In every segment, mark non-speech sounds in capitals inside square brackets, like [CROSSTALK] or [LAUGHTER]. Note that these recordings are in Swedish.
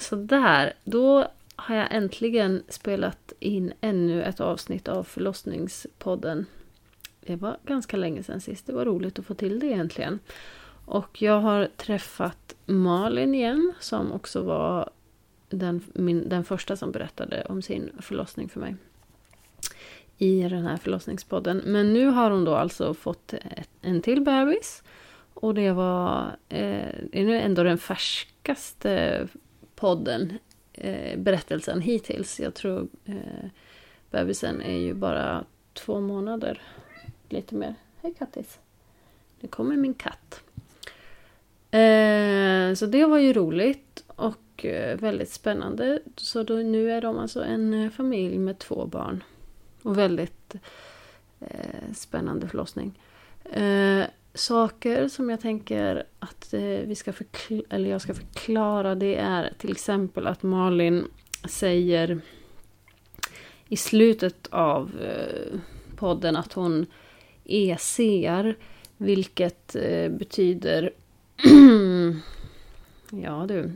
Sådär, då har jag äntligen spelat in ännu ett avsnitt av förlossningspodden. Det var ganska länge sedan sist. Det var roligt att få till det egentligen. Och jag har träffat Malin igen som också var den, min, den första som berättade om sin förlossning för mig. I den här förlossningspodden. Men nu har hon då alltså fått ett, en till bebis. Och det var eh, det är ändå den färskaste podden, eh, berättelsen hittills. Jag tror eh, bebisen är ju bara två månader, lite mer. Hej kattis! Nu kommer min katt. Eh, så det var ju roligt och eh, väldigt spännande. Så då, nu är de alltså en eh, familj med två barn. Och väldigt eh, spännande förlossning. Eh, saker som jag tänker att eh, vi ska eller jag ska förklara det är till exempel att Malin säger i slutet av eh, podden att hon ECar vilket eh, betyder [CLEARS THROAT] ja du.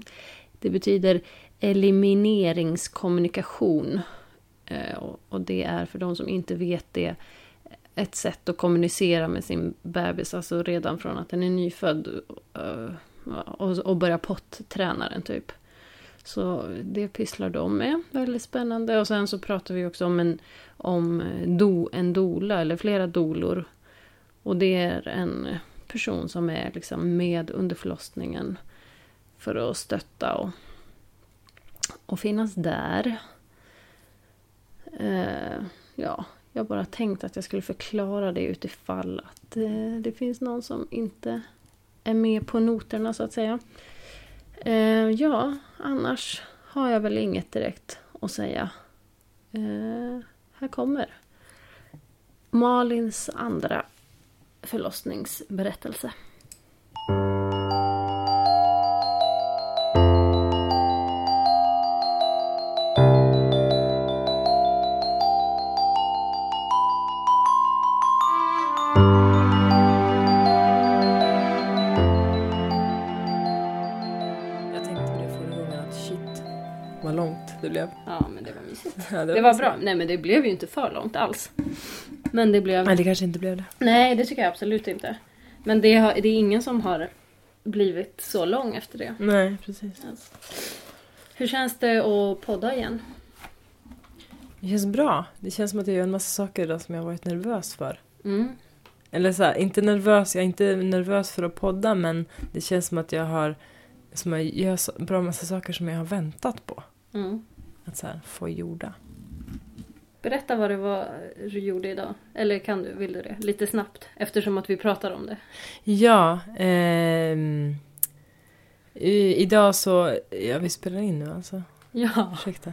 Det betyder elimineringskommunikation. Och det är för de som inte vet det ett sätt att kommunicera med sin bebis, alltså redan från att den är nyfödd eh, och börja potträna den typ. Så det pysslar de med, väldigt spännande. Och sen så pratar vi också om en, om eh, do, en dola eller flera dolor. Och det är en person som är liksom med under förlossningen för att stötta och, och finnas där. Eh, ja, jag bara tänkte att jag skulle förklara det utifall att eh, det finns någon som inte är med på noterna så att säga. Eh, ja, annars har jag väl inget direkt att säga. Eh, här kommer Malins andra förlossningsberättelse. [LAUGHS] Ja, det, var, det var bra. Nej, men det blev ju inte för långt alls. Men det blev... Nej, det kanske inte blev det. Nej, det tycker jag absolut inte. Men det, har, det är ingen som har blivit så lång efter det. Nej, precis. Alltså. Hur känns det att podda igen? Det känns bra. Det känns som att jag gör en massa saker idag som jag varit nervös för. Mm. Eller så här, inte nervös, jag är inte nervös för att podda men det känns som att jag har som jag gör så, bra massa saker som jag har väntat på. Mm. Att så här, få gjorda. Berätta vad det var du gjorde idag. Eller kan du, vill du det? Lite snabbt eftersom att vi pratar om det. Ja. Eh, i, idag så, ja vi spelar in nu alltså. Ja. Ursäkta.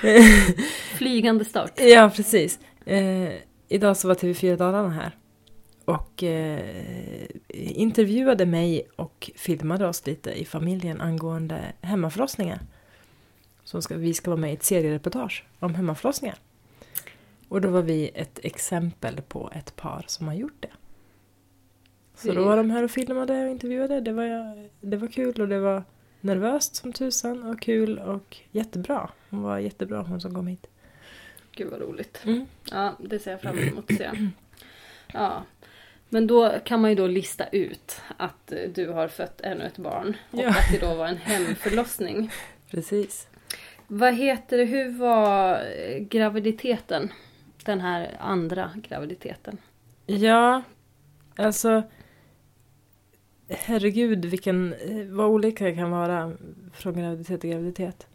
[LAUGHS] Flygande start. Ja, precis. Eh, idag så var TV4 Dalarna här. Och eh, intervjuade mig och filmade oss lite i familjen angående hemmaförlossningar. Så ska, vi ska vara med i ett seriereportage om hemmaförlossningar. Och då var vi ett exempel på ett par som har gjort det. Så då var de här och filmade och intervjuade. Det var, det var kul och det var nervöst som tusan och kul och jättebra. Hon var jättebra hon som kom hit. Gud vad roligt. Mm. Ja, det ser jag fram emot att se. Ja. Men då kan man ju då lista ut att du har fött ännu ett barn. Och ja. att det då var en hemförlossning. [LAUGHS] Precis. Vad heter det, hur var graviditeten? Den här andra graviditeten. Ja, alltså herregud vilken, vad olika det kan vara från graviditet till graviditet.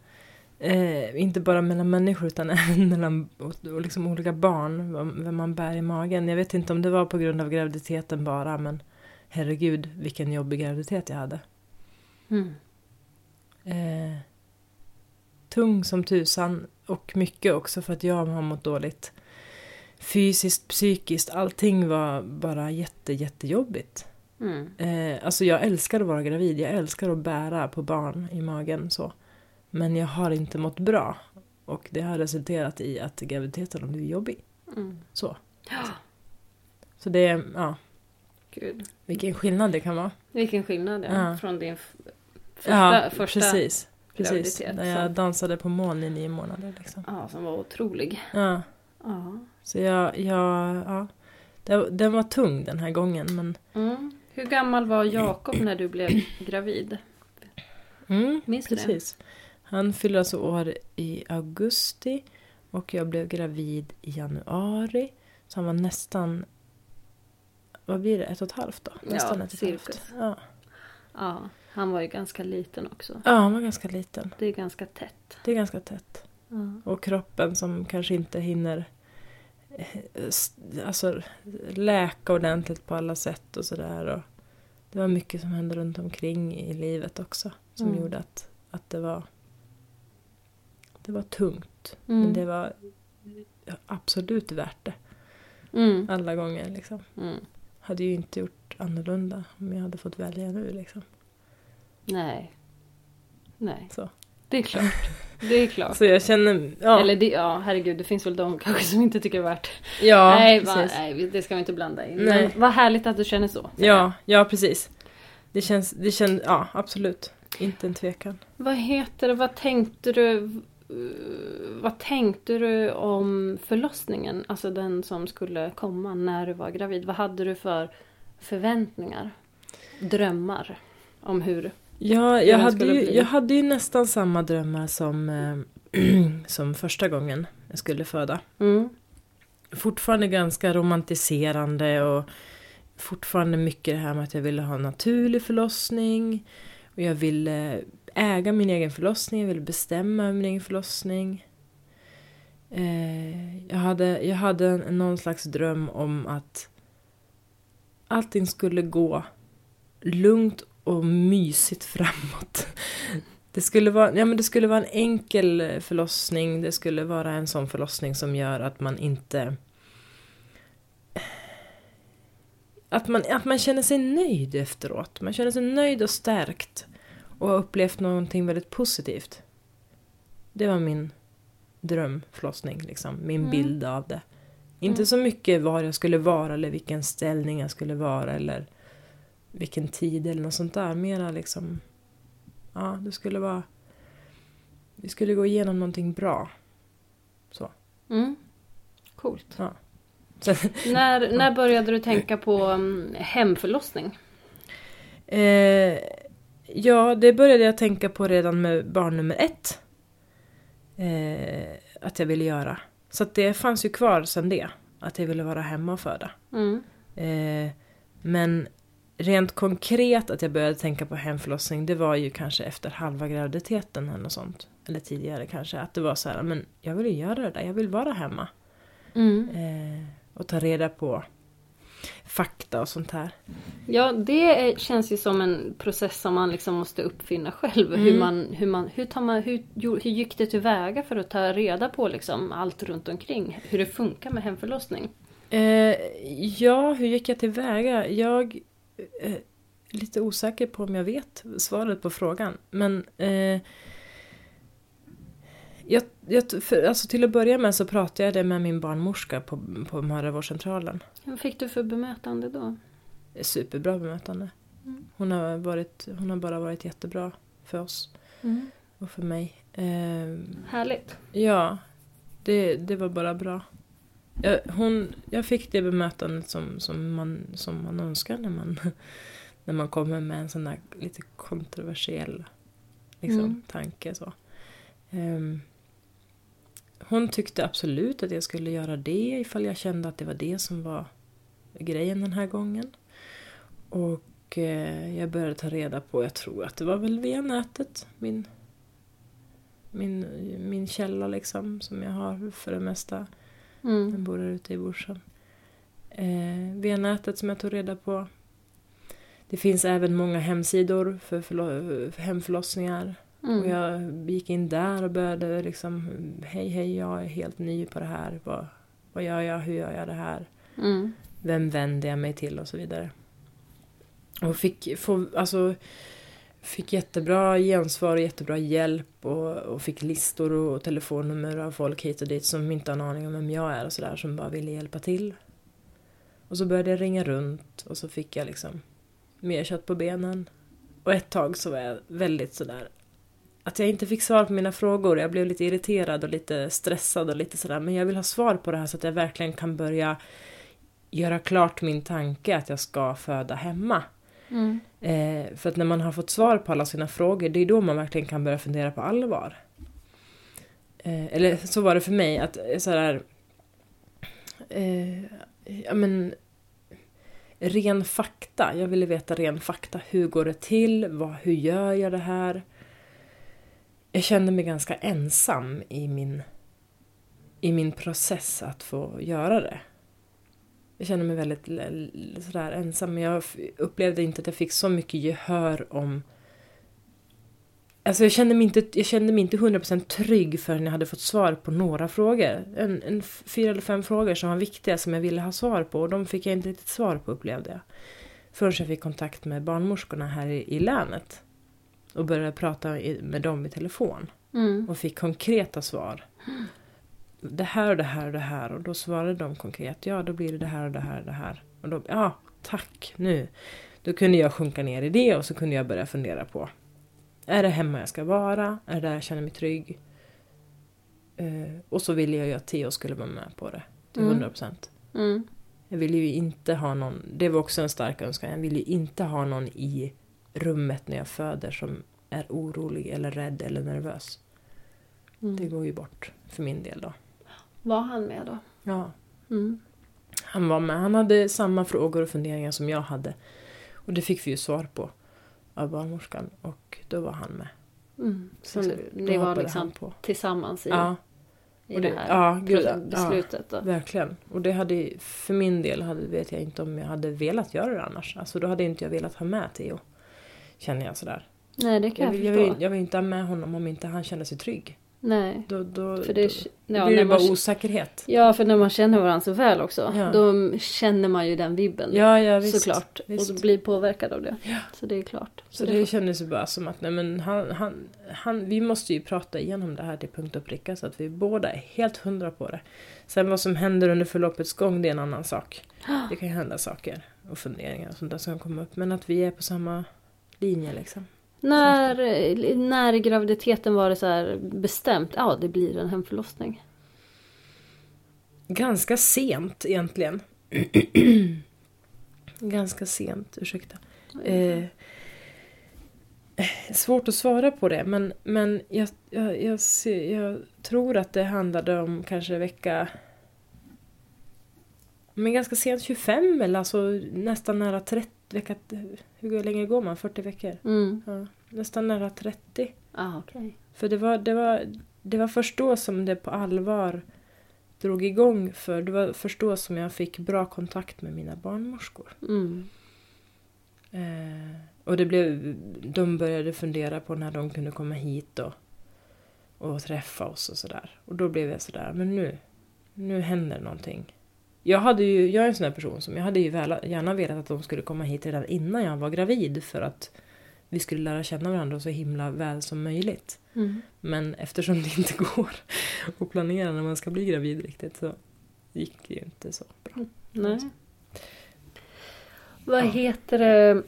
Eh, inte bara mellan människor utan [LAUGHS] även mellan och, liksom olika barn, vem man bär i magen. Jag vet inte om det var på grund av graviditeten bara men herregud vilken jobbig graviditet jag hade. Mm. Eh, tung som tusan och mycket också för att jag har mått dåligt. Fysiskt, psykiskt, allting var bara jätte, jättejobbigt. Mm. Eh, alltså jag älskar att vara gravid, jag älskar att bära på barn i magen så. Men jag har inte mått bra. Och det har resulterat i att graviditeten har blivit jobbig. Mm. Så. Ja. [GASPS] Så det är, ja. Gud. Vilken skillnad det kan vara. Vilken skillnad ja. ja. Från din Första, ja, första precis. Precis, där jag så. dansade på moln i nio månader. Liksom. Ja, som var otrolig. Ja, Ja. så jag, jag ja. Den var tung den här gången men Mm. Hur gammal var Jakob när du blev gravid? mm, Minns du det? Han fyllde alltså år i augusti och jag blev gravid i januari. Så han var nästan, vad blir det, ett och ett halvt då? Ja, Nästan ett och ett halvt. Ja. Ja, han var ju ganska liten också. ja, han var ganska liten. Det är ganska tätt. Det är ganska tätt. Ja. Och kroppen som kanske inte hinner eh, alltså, läka ordentligt på alla sätt och sådär. Det var mycket som hände runt omkring i livet också. Som Mm. gjorde att, att det var det var tungt. Mm. Men det var absolut värt det. Mm. Alla gånger liksom. Mm. Hade ju inte gjort annorlunda om jag hade fått välja nu liksom. Nej. Nej, Så, det är klart. Det är klart. [LAUGHS] så jag känner, ja. Eller det, ja, herregud, det finns väl de kanske som inte tycker det är värt. ja, nej, va, nej, det ska vi inte blanda in. Nej. Men vad härligt att du känner så. Ja, ja precis. Det känns, det känns, ja absolut. Inte en tvekan. Vad heter det, vad tänkte du vad tänkte du om förlossningen? Alltså den som skulle komma när du var gravid. Vad hade du för förväntningar? Drömmar? Om hur? Ja, jag hade, ju, jag hade ju nästan samma drömmar som, eh, [CLEARS THROAT] som första gången jag skulle föda. Mm. Fortfarande ganska romantiserande och fortfarande mycket det här med att jag ville ha en naturlig förlossning. Och jag ville äga min egen förlossning, jag ville bestämma över min egen förlossning. Eh, jag, hade, jag hade en, någon slags dröm om att allting skulle gå lugnt och mysigt framåt. Det skulle, vara, ja, men det skulle vara en enkel förlossning, det skulle vara en sån förlossning som gör att man inte... Att man, att man känner sig nöjd efteråt. Man känner sig nöjd och stärkt. Och har upplevt någonting väldigt positivt. Det var min drömförlossning, liksom. Min Mm. bild av det. Inte Mm. så mycket var jag skulle vara eller vilken ställning jag skulle vara eller vilken tid eller något sånt där. Mera liksom... Ja, det skulle vara... Vi skulle gå igenom någonting bra. Mm. Coolt. Så, När, när [LAUGHS] började du tänka på um, hemförlossning? eh, ja, det började jag tänka på redan med barn nummer ett. Eh, att jag ville göra. Så att det fanns ju kvar sen det. Att jag ville vara hemma och föda. Mm. Eh, men rent konkret att jag började tänka på hemförlossning det var ju kanske efter halva graviditeten eller något sånt. Eller tidigare kanske. Att det var så här, men jag vill ju göra det där, jag vill vara hemma. Mm. Eh, och ta reda på fakta och sånt här. Ja, det är, känns ju som en process som man liksom måste uppfinna själv. Hur, Mm. man, hur, man, hur, tar man, hur, hur gick det tillväga för att ta reda på liksom allt runt omkring? Hur det funkar med hemförlossning? Eh, ja, hur gick jag tillväga? Jag är lite osäker på om jag vet svaret på frågan. Men eh, jag, jag, för, alltså till att börja med så pratade jag det med min barnmorska på, på mödravårdscentralen. Vad fick du för bemötande då? Superbra bemötande. Mm. Hon, har varit, hon har bara varit jättebra för oss och för mig. Eh, Härligt. Ja, det, det var bara bra. Jag, hon, jag fick det bemötandet som, som, man, som man önskar när man, [LAUGHS] när man kommer med en sån där lite kontroversiell liksom, Mm. tanke. Så. Ehm, hon tyckte absolut att jag skulle göra det ifall jag kände att det var det som var grejen den här gången. Och eh, jag började ta reda på, jag tror att det var väl via nätet, min min, min källa liksom som jag har för det mesta. Mm. bor där ute i Borsen. Eh, via nätet som jag tog reda på. Det finns även många hemsidor för, för hemförlossningar. Och Mm. jag gick in där och började liksom Hej hej jag är helt ny på det här. Vad, vad gör jag? Hur gör jag det här? Mm. Vem vänder jag mig till och så vidare. Och fick, få, alltså, fick jättebra gensvar och jättebra hjälp och, och fick listor och telefonnummer av folk hit och dit som inte har en aning om vem jag är och sådär som bara ville hjälpa till. Och så började jag ringa runt och så fick jag liksom mer kött på benen. Och ett tag så var jag väldigt sådär att jag inte fick svar på mina frågor. Jag blev lite irriterad och lite stressad och lite sådär. Men jag vill ha svar på det här så att jag verkligen kan börja göra klart min tanke att jag ska föda hemma. Mm. Eh, för att när man har fått svar på alla sina frågor, det är då man verkligen kan börja fundera på allvar. Eh, eller så var det för mig, att eh, sådär... Eh, ja men... Ren fakta. Jag ville veta ren fakta. Hur går det till? Vad, hur gör jag det här? Jag kände mig ganska ensam i min, i min process att få göra det. Jag kände mig väldigt sådär ensam, men jag upplevde inte att jag fick så mycket gehör om... Alltså jag kände mig inte, jag kände mig inte 100% trygg förrän jag hade fått svar på några frågor. En, en, fyra eller fem frågor som var viktiga som jag ville ha svar på och de fick jag inte riktigt svar på upplevde jag. Förrän jag fick kontakt med barnmorskorna här i, i länet. Och började prata med dem i telefon. Mm. Och fick konkreta svar. Det här och det här och det här. Och då svarade de konkret. Ja, då blir det det här och det här och det här. Och då, ja, tack, nu. Då kunde jag sjunka ner i det och så kunde jag börja fundera på. Är det hemma jag ska vara? Är det där jag känner mig trygg? Uh, och så ville jag ju att Theo skulle vara med på det. Till 100 procent. Mm. Mm. Jag ville ju inte ha någon, det var också en stark önskan, jag ville ju inte ha någon i rummet när jag föder som är orolig eller rädd eller nervös. Mm. Det går ju bort för min del då. Var han med då? Ja, Mm. han var med. Han hade samma frågor och funderingar som jag hade. Och det fick vi ju svar på av barnmorskan och då var han med. Mm. Så Så ni var liksom på. tillsammans i, Ja, i och det, det- här ja, gud, ja. beslutet då? verkligen. Och det hade för min del hade, vet jag inte om jag hade velat göra det annars. Alltså då hade inte jag velat ha med Theo. Känner jag sådär. Nej, det kan Jag jag, förstå. vill, jag vill inte ha med honom om inte han känner sig trygg. Nej. Då, då, För det, då, ja, då blir när det bara man, osäkerhet. ja, för när man känner varandra så väl också, Ja. då känner man ju den vibben. Ja, ja visst. såklart. visst. Och blir påverkad av det. Så det är klart. Så det kändes ju bara som att nej, men han, han, han, vi måste ju prata igenom det här till punkt och pricka så att vi båda är helt hundra på det. Sen vad som händer under förloppets gång det är en annan sak. [GASPS] Det kan ju hända saker och funderingar och sånt där som komma upp. Men att vi är på samma linje liksom. När, när graviditeten var det så här bestämt, ja det blir en hemförlossning? Ganska sent egentligen. Ganska sent, ursäkta. Eh, svårt att svara på det men, men jag, jag, jag, ser, jag tror att det handlade om kanske vecka... Men ganska sent 25 eller alltså nästan nära 30 vecka... Hur länge går man? 40 veckor? Mm. Ja, nästan nära 30. Ah, okej. För det var, det, var, det var först då som det på allvar drog igång för det var först då som jag fick bra kontakt med mina barnmorskor. Mm. Eh, och det blev, de började fundera på när de kunde komma hit och, och träffa oss och sådär. Och då blev jag sådär, men nu, nu händer någonting. Jag, hade ju, jag är en sån här person som jag hade ju väl, gärna velat att de skulle komma hit redan innan jag var gravid för att vi skulle lära känna varandra så himla väl som möjligt. Mm. Men eftersom det inte [LAUGHS] går att planera när man ska bli gravid riktigt så gick det ju inte så bra. Nej. Vad Ja. heter det?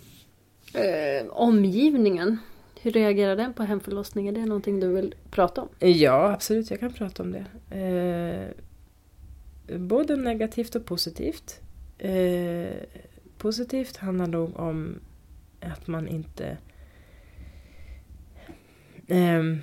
Eh, omgivningen. Hur reagerar den på hemförlossning? Är det någonting du vill prata om? Ja, absolut, jag kan prata om det. Eh, både negativt och positivt. Eh, positivt handlar nog om att man inte... Ehm,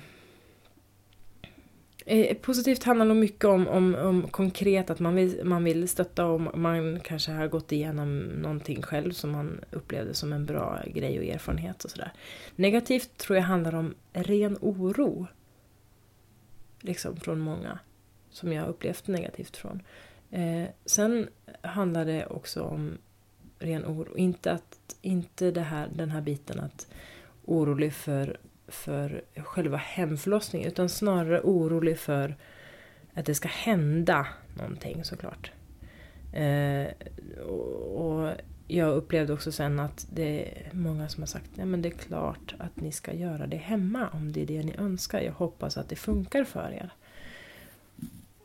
eh, positivt handlar nog mycket om, om, om konkret att man vill, man vill stötta och man kanske har gått igenom någonting själv som man upplevde som en bra grej och erfarenhet och sådär. Negativt tror jag handlar om ren oro liksom från många som jag har upplevt negativt från. Eh, sen handlar det också om ren oro, inte, att, inte det här, den här biten att orolig för, för själva hemförlossningen utan snarare orolig för att det ska hända någonting såklart. Eh, och, och jag upplevde också sen att det är många som har sagt Nej, men det är klart att ni ska göra det hemma om det är det ni önskar. Jag hoppas att det funkar för er.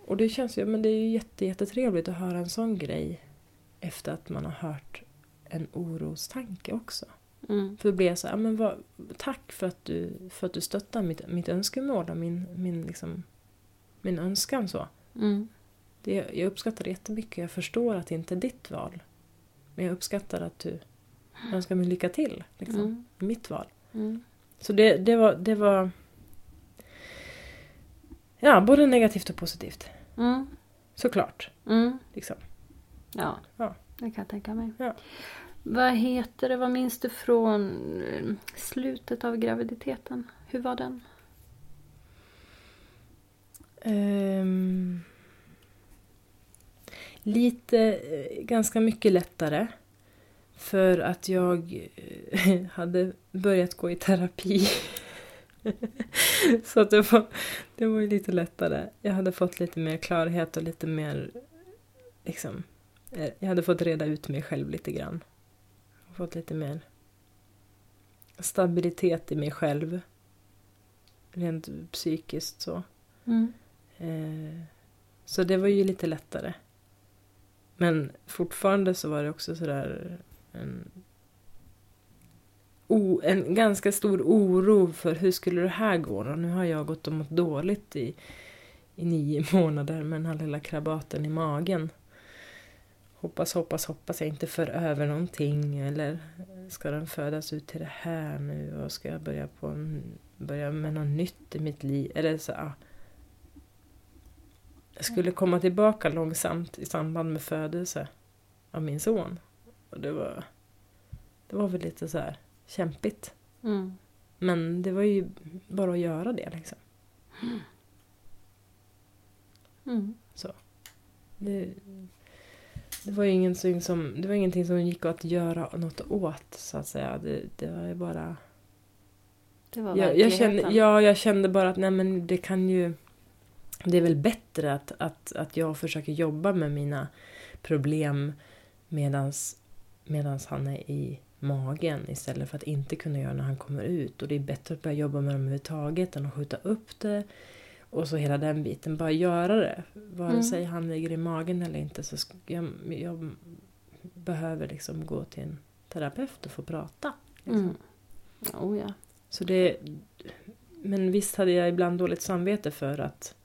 Och det känns ju, men det är ju jätte, jättetrevligt att höra en sån grej efter att man har hört en orostanke också. Mm. För då blev jag så här, "Ja, men vad, tack för att du, för att du stöttar mitt, mitt önskemål och min, min, liksom, min önskan så. Mm. Det, jag uppskattar det jättemycket. Jag förstår att det inte är ditt val. Men jag uppskattar att du önskar mig lycka till. Liksom, Mm. mitt val. Mm. Så det, det var... Det var ja, både negativt och positivt. Mm. Såklart. Mm. Liksom. Ja, Ja. det kan jag tänka mig. Ja. Vad heter det, vad minns du från eh, slutet av graviditeten? Hur var den? Ehm, lite, eh, ganska mycket lättare. För att jag eh, [LAUGHS] hade börjat gå i terapi. [LAUGHS] Så att det var, det var ju lite lättare. Jag hade fått lite mer klarhet och lite mer... Liksom, eh, jag hade fått reda ut mig själv lite grann. Fått lite mer stabilitet i mig själv. Rent psykiskt så. Mm. Eh, så det var ju lite lättare. Men fortfarande så var det också sådär en, o, en ganska stor oro för hur skulle det här gå då? Nu har jag gått och mått dåligt i, i nio [LAUGHS] månader med den här lilla krabaten i magen. Hoppas, hoppas, hoppas jag inte för över någonting eller ska den födas ut till det här nu och ska jag börja, på en, börja med något nytt i mitt liv? Eller så, ah, jag skulle komma tillbaka långsamt i samband med födelse av min son. Och det var, det var väl lite så här kämpigt. Mm. Men det var ju bara att göra det liksom. Mm. Det, det var ju ingenting som, det var ingenting som gick att göra något åt så att säga. Det, det var ju bara... Det var Jag, jag kände, ja, jag kände bara att nej men det kan ju... Det är väl bättre att, att, att jag försöker jobba med mina problem medans, medans han är i magen istället för att inte kunna göra när han kommer ut. Och det är bättre att börja jobba med dem överhuvudtaget än att skjuta upp det. Och så hela den biten, bara göra det. Vare Mm. sig han ligger i magen eller inte så jag, jag behöver liksom gå till en terapeut och få prata. Liksom. Mm. Oh, ja. Så det, men visst hade jag ibland dåligt samvete för att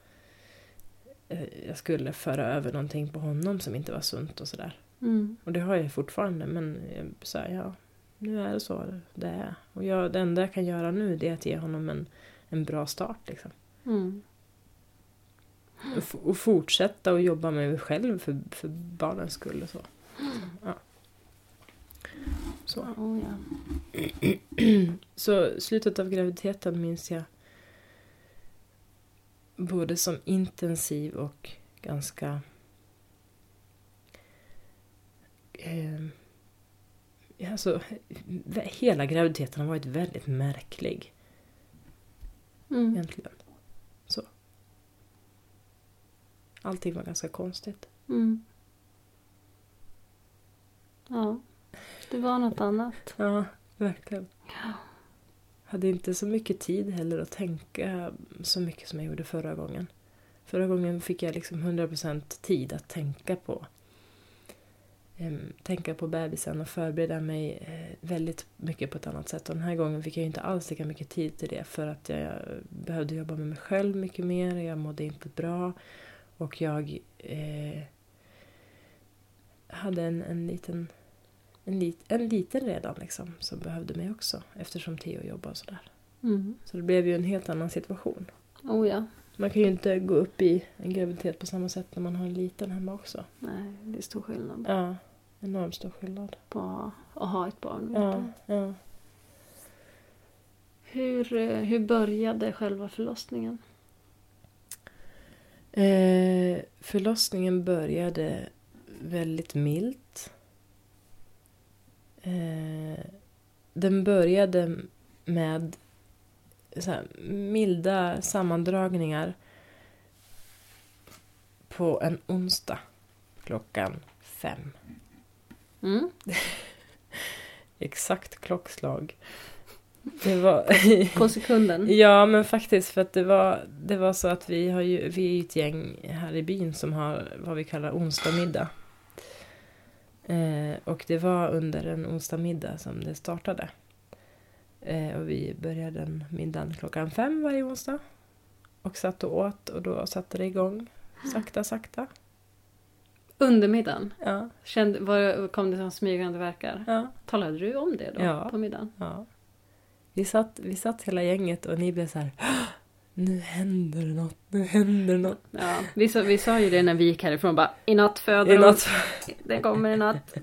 eh, jag skulle föra över någonting på honom som inte var sunt och sådär. Mm. Och det har jag fortfarande men jag säger ja, nu är det så det är. Och jag, det enda jag kan göra nu det är att ge honom en, en bra start liksom. Mm. Och, och fortsätta att jobba med mig själv för, för barnens skull och så. Ja. Så. Oh, ja. Så slutet av graviditeten minns jag både som intensiv och ganska... Eh, alltså, hela graviditeten har varit väldigt märklig Mm. egentligen. Så. Allting var ganska konstigt. Mm. Ja, det var något annat. Ja, verkligen. Hade inte så mycket tid heller att tänka så mycket som jag gjorde förra gången. Förra gången fick jag liksom 100% tid att tänka på tänka på bebisen och förbereda mig eh, väldigt mycket på ett annat sätt. Och den här gången fick jag inte alls lika mycket tid till det för att jag behövde jobba med mig själv mycket mer. Jag mådde inte bra och jag eh, hade en, en liten en, lit, en liten redan liksom som behövde mig också eftersom Theo jobbar och sådär. Mm. Så det blev ju en helt annan situation. Oh ja. Man kan ju inte gå upp i en graviditet på samma sätt när man har en liten hemma också. Nej, det är stor skillnad Ja, enormt stor skillnad. på att ha ett barn. Ja, ja. Hur, eh, hur började själva förlossningen? Eh, förlossningen började väldigt milt. Eh, den började med så här, milda sammandragningar på en onsdag klockan fem. Mm. [LAUGHS] Exakt klockslag. Det var... På sekunden? [LAUGHS] Ja, men faktiskt för att det var, det var så att vi, har ju, vi är ju ett gäng här i byn som har vad vi kallar onsdagmiddag. Eh, och det var under en onsdagmiddag som det startade. Eh, och vi började den middagen klockan fem varje onsdag. Och satt och åt och då satte det igång sakta, sakta. Under middagen? Ja, Kände, var, kom det som smygande verkar? ja, Talade du om det då Ja. på middagen? ja. Vi satt, vi satt hela gänget och ni blev så här Nu händer det något, nu händer det något. Ja, vi, sa, vi sa ju det när vi gick härifrån bara i natt föder I hon. natt. Den kommer i natt.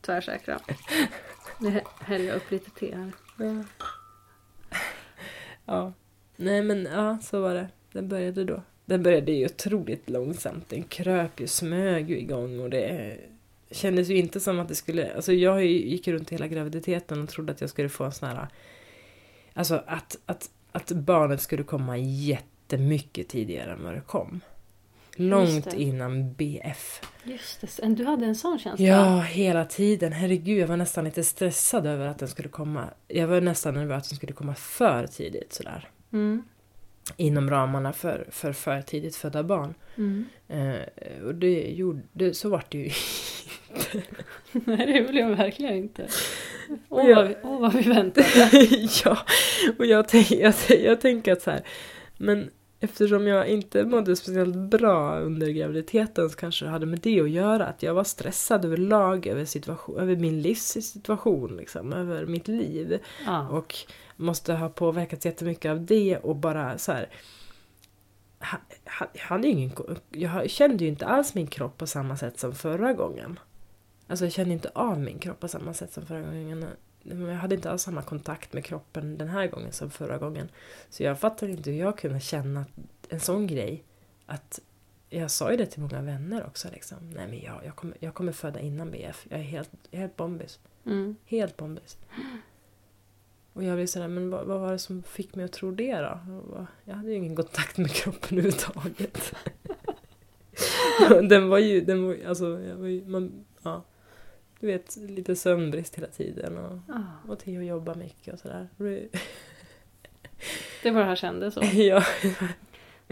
Tvärsäkra. Nu hä- häller jag upp lite te här. Ja. ja. Nej men ja, så var det. Den började då. Den började ju otroligt långsamt. Den kröp ju, smög ju igång och det kändes ju inte som att det skulle... Alltså jag gick runt hela graviditeten och trodde att jag skulle få en sån här... Alltså att, att, att barnet skulle komma jättemycket tidigare än vad det kom. Långt innan BF. Just det, du hade en sån känsla? Ja, hela tiden. Herregud, jag var nästan lite stressad över att den skulle komma. Jag var nästan nervös att den skulle komma för tidigt sådär. Mm. Inom ramarna för för, tidigt födda barn. Mm. Eh, och det gjorde, det, så vart det ju. [LAUGHS] [LAUGHS] Nej, det blev jag verkligen inte. Åh, Ja. vad, vi, åh vad vi väntade. [LAUGHS] ja, och jag, tänk, jag, jag tänker att så här. Men eftersom jag inte mådde speciellt bra under graviditeten så kanske det hade med det att göra. Att jag var stressad överlag över, situation, över min livssituation, liksom, över mitt liv. Ja. Och måste ha påverkats jättemycket av det och bara så här. ha- ha- Jag, hade ju ingen, jag kände ju inte alls min kropp på samma sätt som förra gången. Alltså jag kände inte av min kropp på samma sätt som förra gången. Jag hade inte alls samma kontakt med kroppen den här gången som förra gången. Så jag fattar inte hur jag kunde känna en sån grej. Att jag sa ju det till många vänner också. Liksom. Nej men jag, jag, kommer, jag kommer föda innan BF. Jag är helt, helt bombis. Mm. Helt bombis. Och jag blev sådär, men vad, vad var det som fick mig att tro det då? Jag bara, Jag hade ju ingen kontakt med kroppen [LAUGHS] överhuvudtaget. [LAUGHS] den var ju, den var, alltså, jag var ju, man, ja. Du vet, lite sömnbrist hela tiden och, Ja, och Theo jobbar mycket och sådär. Det var det här kändes så. [LAUGHS] Ja,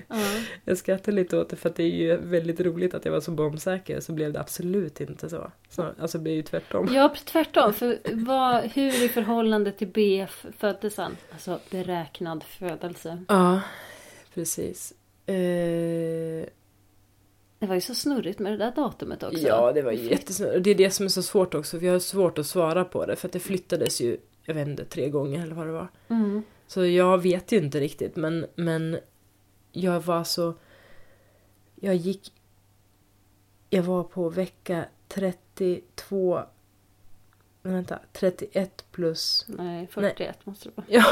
Ja. jag skrattar lite åt det för att det är ju väldigt roligt att jag var så bombsäker så blev det absolut inte så. så alltså det blev ju tvärtom. Ja, tvärtom. För vad, hur i förhållande till BF föddes han? Alltså beräknad födelse. Ja, precis. Eh, Det var ju så snurrigt med det där datumet också. Ja, det var ju jättesnurrigt. Det är det som är så svårt också, för jag har svårt att svara på det. För att det flyttades ju, jag vet inte, tre gånger eller vad det var. Mm. Så jag vet ju inte riktigt, men, men jag var så... Jag gick... Jag var på vecka 32... men Vänta, 31 plus... Nej, 41 måste det vara. Ja.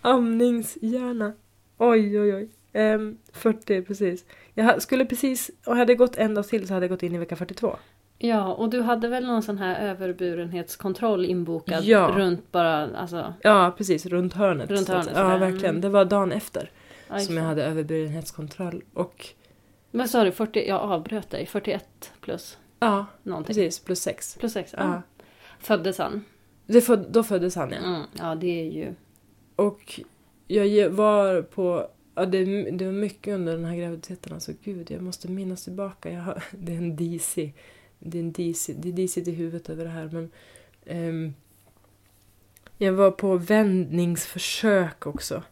Amningshjärna. Oj, oj, oj. Ehm, 40, precis. Jag skulle precis, och hade gått en dag till så hade jag gått in i vecka 42. Ja, och du hade väl någon sån här överburenhetskontroll inbokad Ja. runt bara, alltså... Ja, precis. Runt hörnet. Runt så att- hörnet, Ja, verkligen. Det var dagen efter aj, som jag hade överburenhetskontroll. Och Vad sa du? 40, jag avbröt dig. 41 plus ja, någonting. precis. Plus sex. Plus 6. Ja. Ja. Föddes han. Det föd, då föddes han, ja. Mm. Ja, det är ju... Och jag var på... Ja, det, det var mycket under den här graviditeten. Alltså gud, jag måste minnas tillbaka. Jag har, [LAUGHS] det är en DC. Det är en. Det är DC i huvudet över det här. Men, ehm, jag var på vändningsförsök också.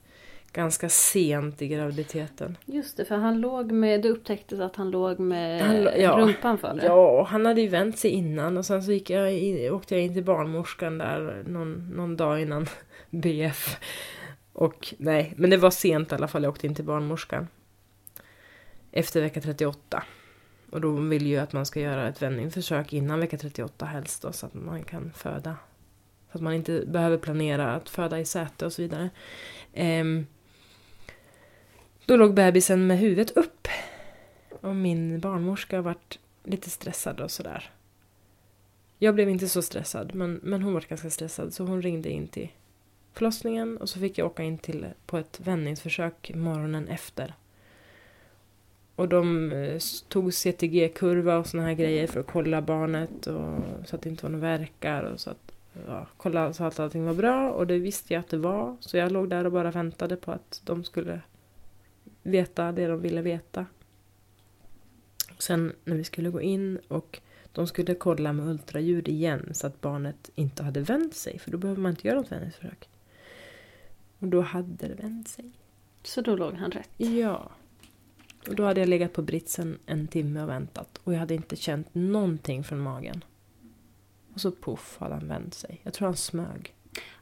Ganska sent i graviditeten. Just det, för han låg med... Det upptäcktes att han låg med Han ja. rumpan för det. Ja, han hade ju vänt sig innan och sen så gick jag in, åkte jag in till barnmorskan där någon, någon dag innan [LAUGHS] BF. Och nej, men det var sent i alla fall jag åkte in till barnmorskan. Efter vecka 38. Och de vill ju att man ska göra ett vändningsförsök innan vecka 38 helst då, så att man kan föda. Så att man inte behöver planera att föda i säte och så vidare. Ehm, då låg bebisen med huvudet upp. Och min barnmorska vart lite stressad och sådär. Jag blev inte så stressad, men, men hon var ganska stressad så hon ringde in till förlossningen och så fick jag åka in till på ett vändningsförsök morgonen efter. Och de eh, tog CTG-kurva och såna här grejer för att kolla barnet och så att det inte var några verkar och så att ja, kolla så att allting var bra och det visste jag att det var. Så jag låg där och bara väntade på att de skulle veta det de ville veta. Sen när vi skulle gå in och De skulle kolla med ultraljud igen så att barnet inte hade vänt sig. För då behöver man inte göra något vändningsförsök. Och då hade det vänt sig. Så då låg han rätt. Ja. Och då hade jag legat på britsen en timme och väntat. Och jag hade inte känt någonting från magen. Och så poff hade han vänt sig. Jag tror han smög.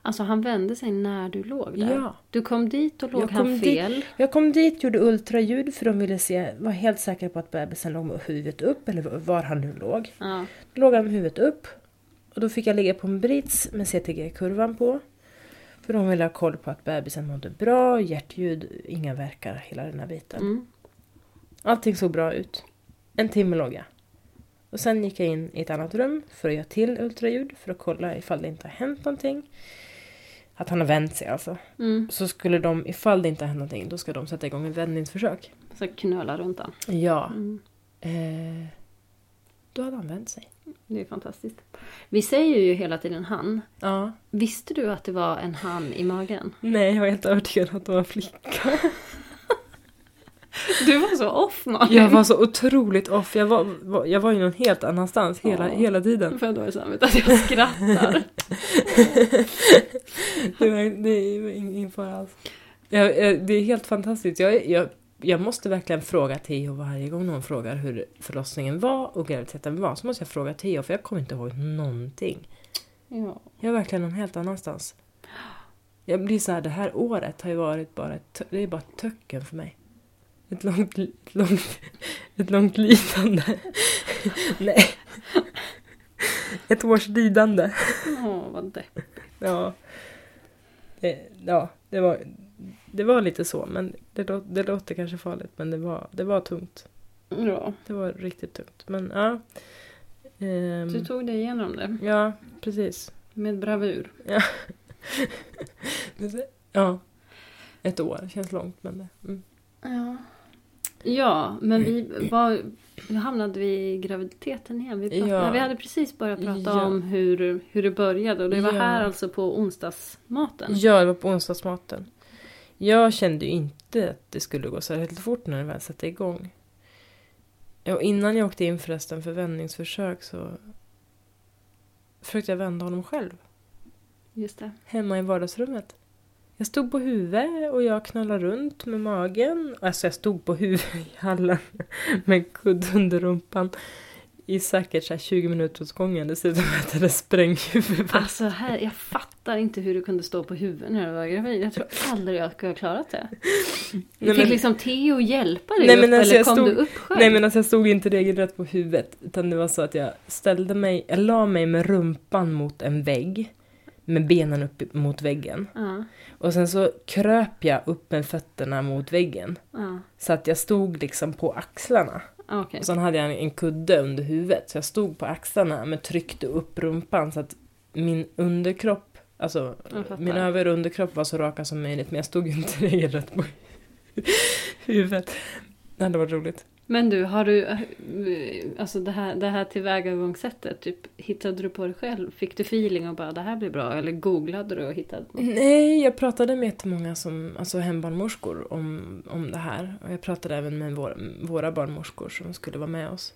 Alltså han vände sig när du låg där? Ja. Du kom dit och låg han fel? Jag kom dit, gjorde ultraljud för de ville se, var helt säkra på att bebisen låg med huvudet upp eller var han nu låg. Ja. Då låg han med huvudet upp. Och då fick jag ligga på en brits med CTG-kurvan på. För de ville ha koll på att bebisen mådde bra, hjärtljud, inga verkar, hela den här biten. Mm. Allting såg bra ut. En timme låg jag. Och sen gick jag in i ett annat rum för att göra till ultraljud för att kolla ifall det inte har hänt någonting. Att han har vänt sig alltså. Mm. Så skulle de, ifall det inte har hänt någonting, då ska de sätta igång ett vändningsförsök. Så knöla runt han. Ja. Mm. Eh, då hade han vänt sig. Det är fantastiskt. Vi säger ju hela tiden han. Ja. Visste du att det var en han i magen? Nej, jag var helt övertygad att det var en flicka. [LAUGHS] [LAUGHS] Du var så off Malin. Jag var så otroligt off. Jag var, var, jag var ju någon helt annanstans hela, Ja. hela tiden. Får jag dåligt samvete att jag skrattar? [LAUGHS] Det, var, det är fara alls. Jag, jag, det är helt fantastiskt. Jag, jag, jag måste verkligen fråga Theo varje gång någon frågar hur förlossningen var och graviditeten var. Så måste jag fråga Theo för jag kommer inte ihåg någonting. ja. Jag är verkligen någon helt annanstans. Jag blir så här, det här året har ju varit bara det är bara töcken för mig. Ett långt, ett långt, ett långt lidande. [LAUGHS] Nej. Ett års lidande. Åh, vad deppigt. Ja. Det, ja, det var, det var lite så, men det, lå- det låter kanske farligt, men det var, det var tungt. Ja, Det var riktigt tungt. Men ja. Ehm, du tog dig igenom det Ja, precis. med bravur. Ja. [LAUGHS] Ett år känns långt, men det... Mm. Ja. Ja, men vi var... Nu hamnade vi i graviditeten igen. Vi, pratade, Ja. vi hade precis börjat prata Ja. om hur, hur det började. Och det var Ja. här alltså på onsdagsmaten. Ja, det var på onsdagsmaten. Jag kände ju inte att det skulle gå helt fort när det väl satte igång. Och innan jag åkte in förresten för vändningsförsök så försökte jag vända honom själv. Just det. Hemma i vardagsrummet. Jag stod på huvudet och jag knallade runt med magen. Alltså jag stod på huvudet i hallen [LAUGHS] med kudd under rumpan. I säkert så här 20 minuter åt gången. Det ser ut som att jag hade spränghuvud. Alltså här, jag fattar inte hur du kunde stå på huvudet när du var gravid. Jag tror aldrig jag skulle ha klarat det. Nej, Fick liksom Theo hjälpa dig Nej, upp men alltså, eller jag kom stod- du upp själv? Nej men alltså jag stod inte regelrätt på huvudet. Utan det var så att jag ställde mig, jag la mig med rumpan mot en vägg. Med benen upp mot väggen. Ja, Och sen så kröp jag upp med fötterna mot väggen. ja. Så att jag stod liksom på axlarna. Okej. Och sen hade jag en, kudde under huvudet. Så jag stod på axlarna men tryckte upp rumpan så att min underkropp, alltså min över och underkropp var så raka som möjligt. Men jag stod inte [LAUGHS] regelrätt på [LAUGHS] huvudet. Det hade varit roligt. Men du, har du, eh, alltså det här, det här tillvägagångssättet, typ, hittade du på det själv? Fick du feeling och bara det här blir bra? Eller googlade du och hittade? något? Nej, jag pratade med jättemånga som, alltså hembarnmorskor om, om det här. Och jag pratade även med våra, våra barnmorskor som skulle vara med oss.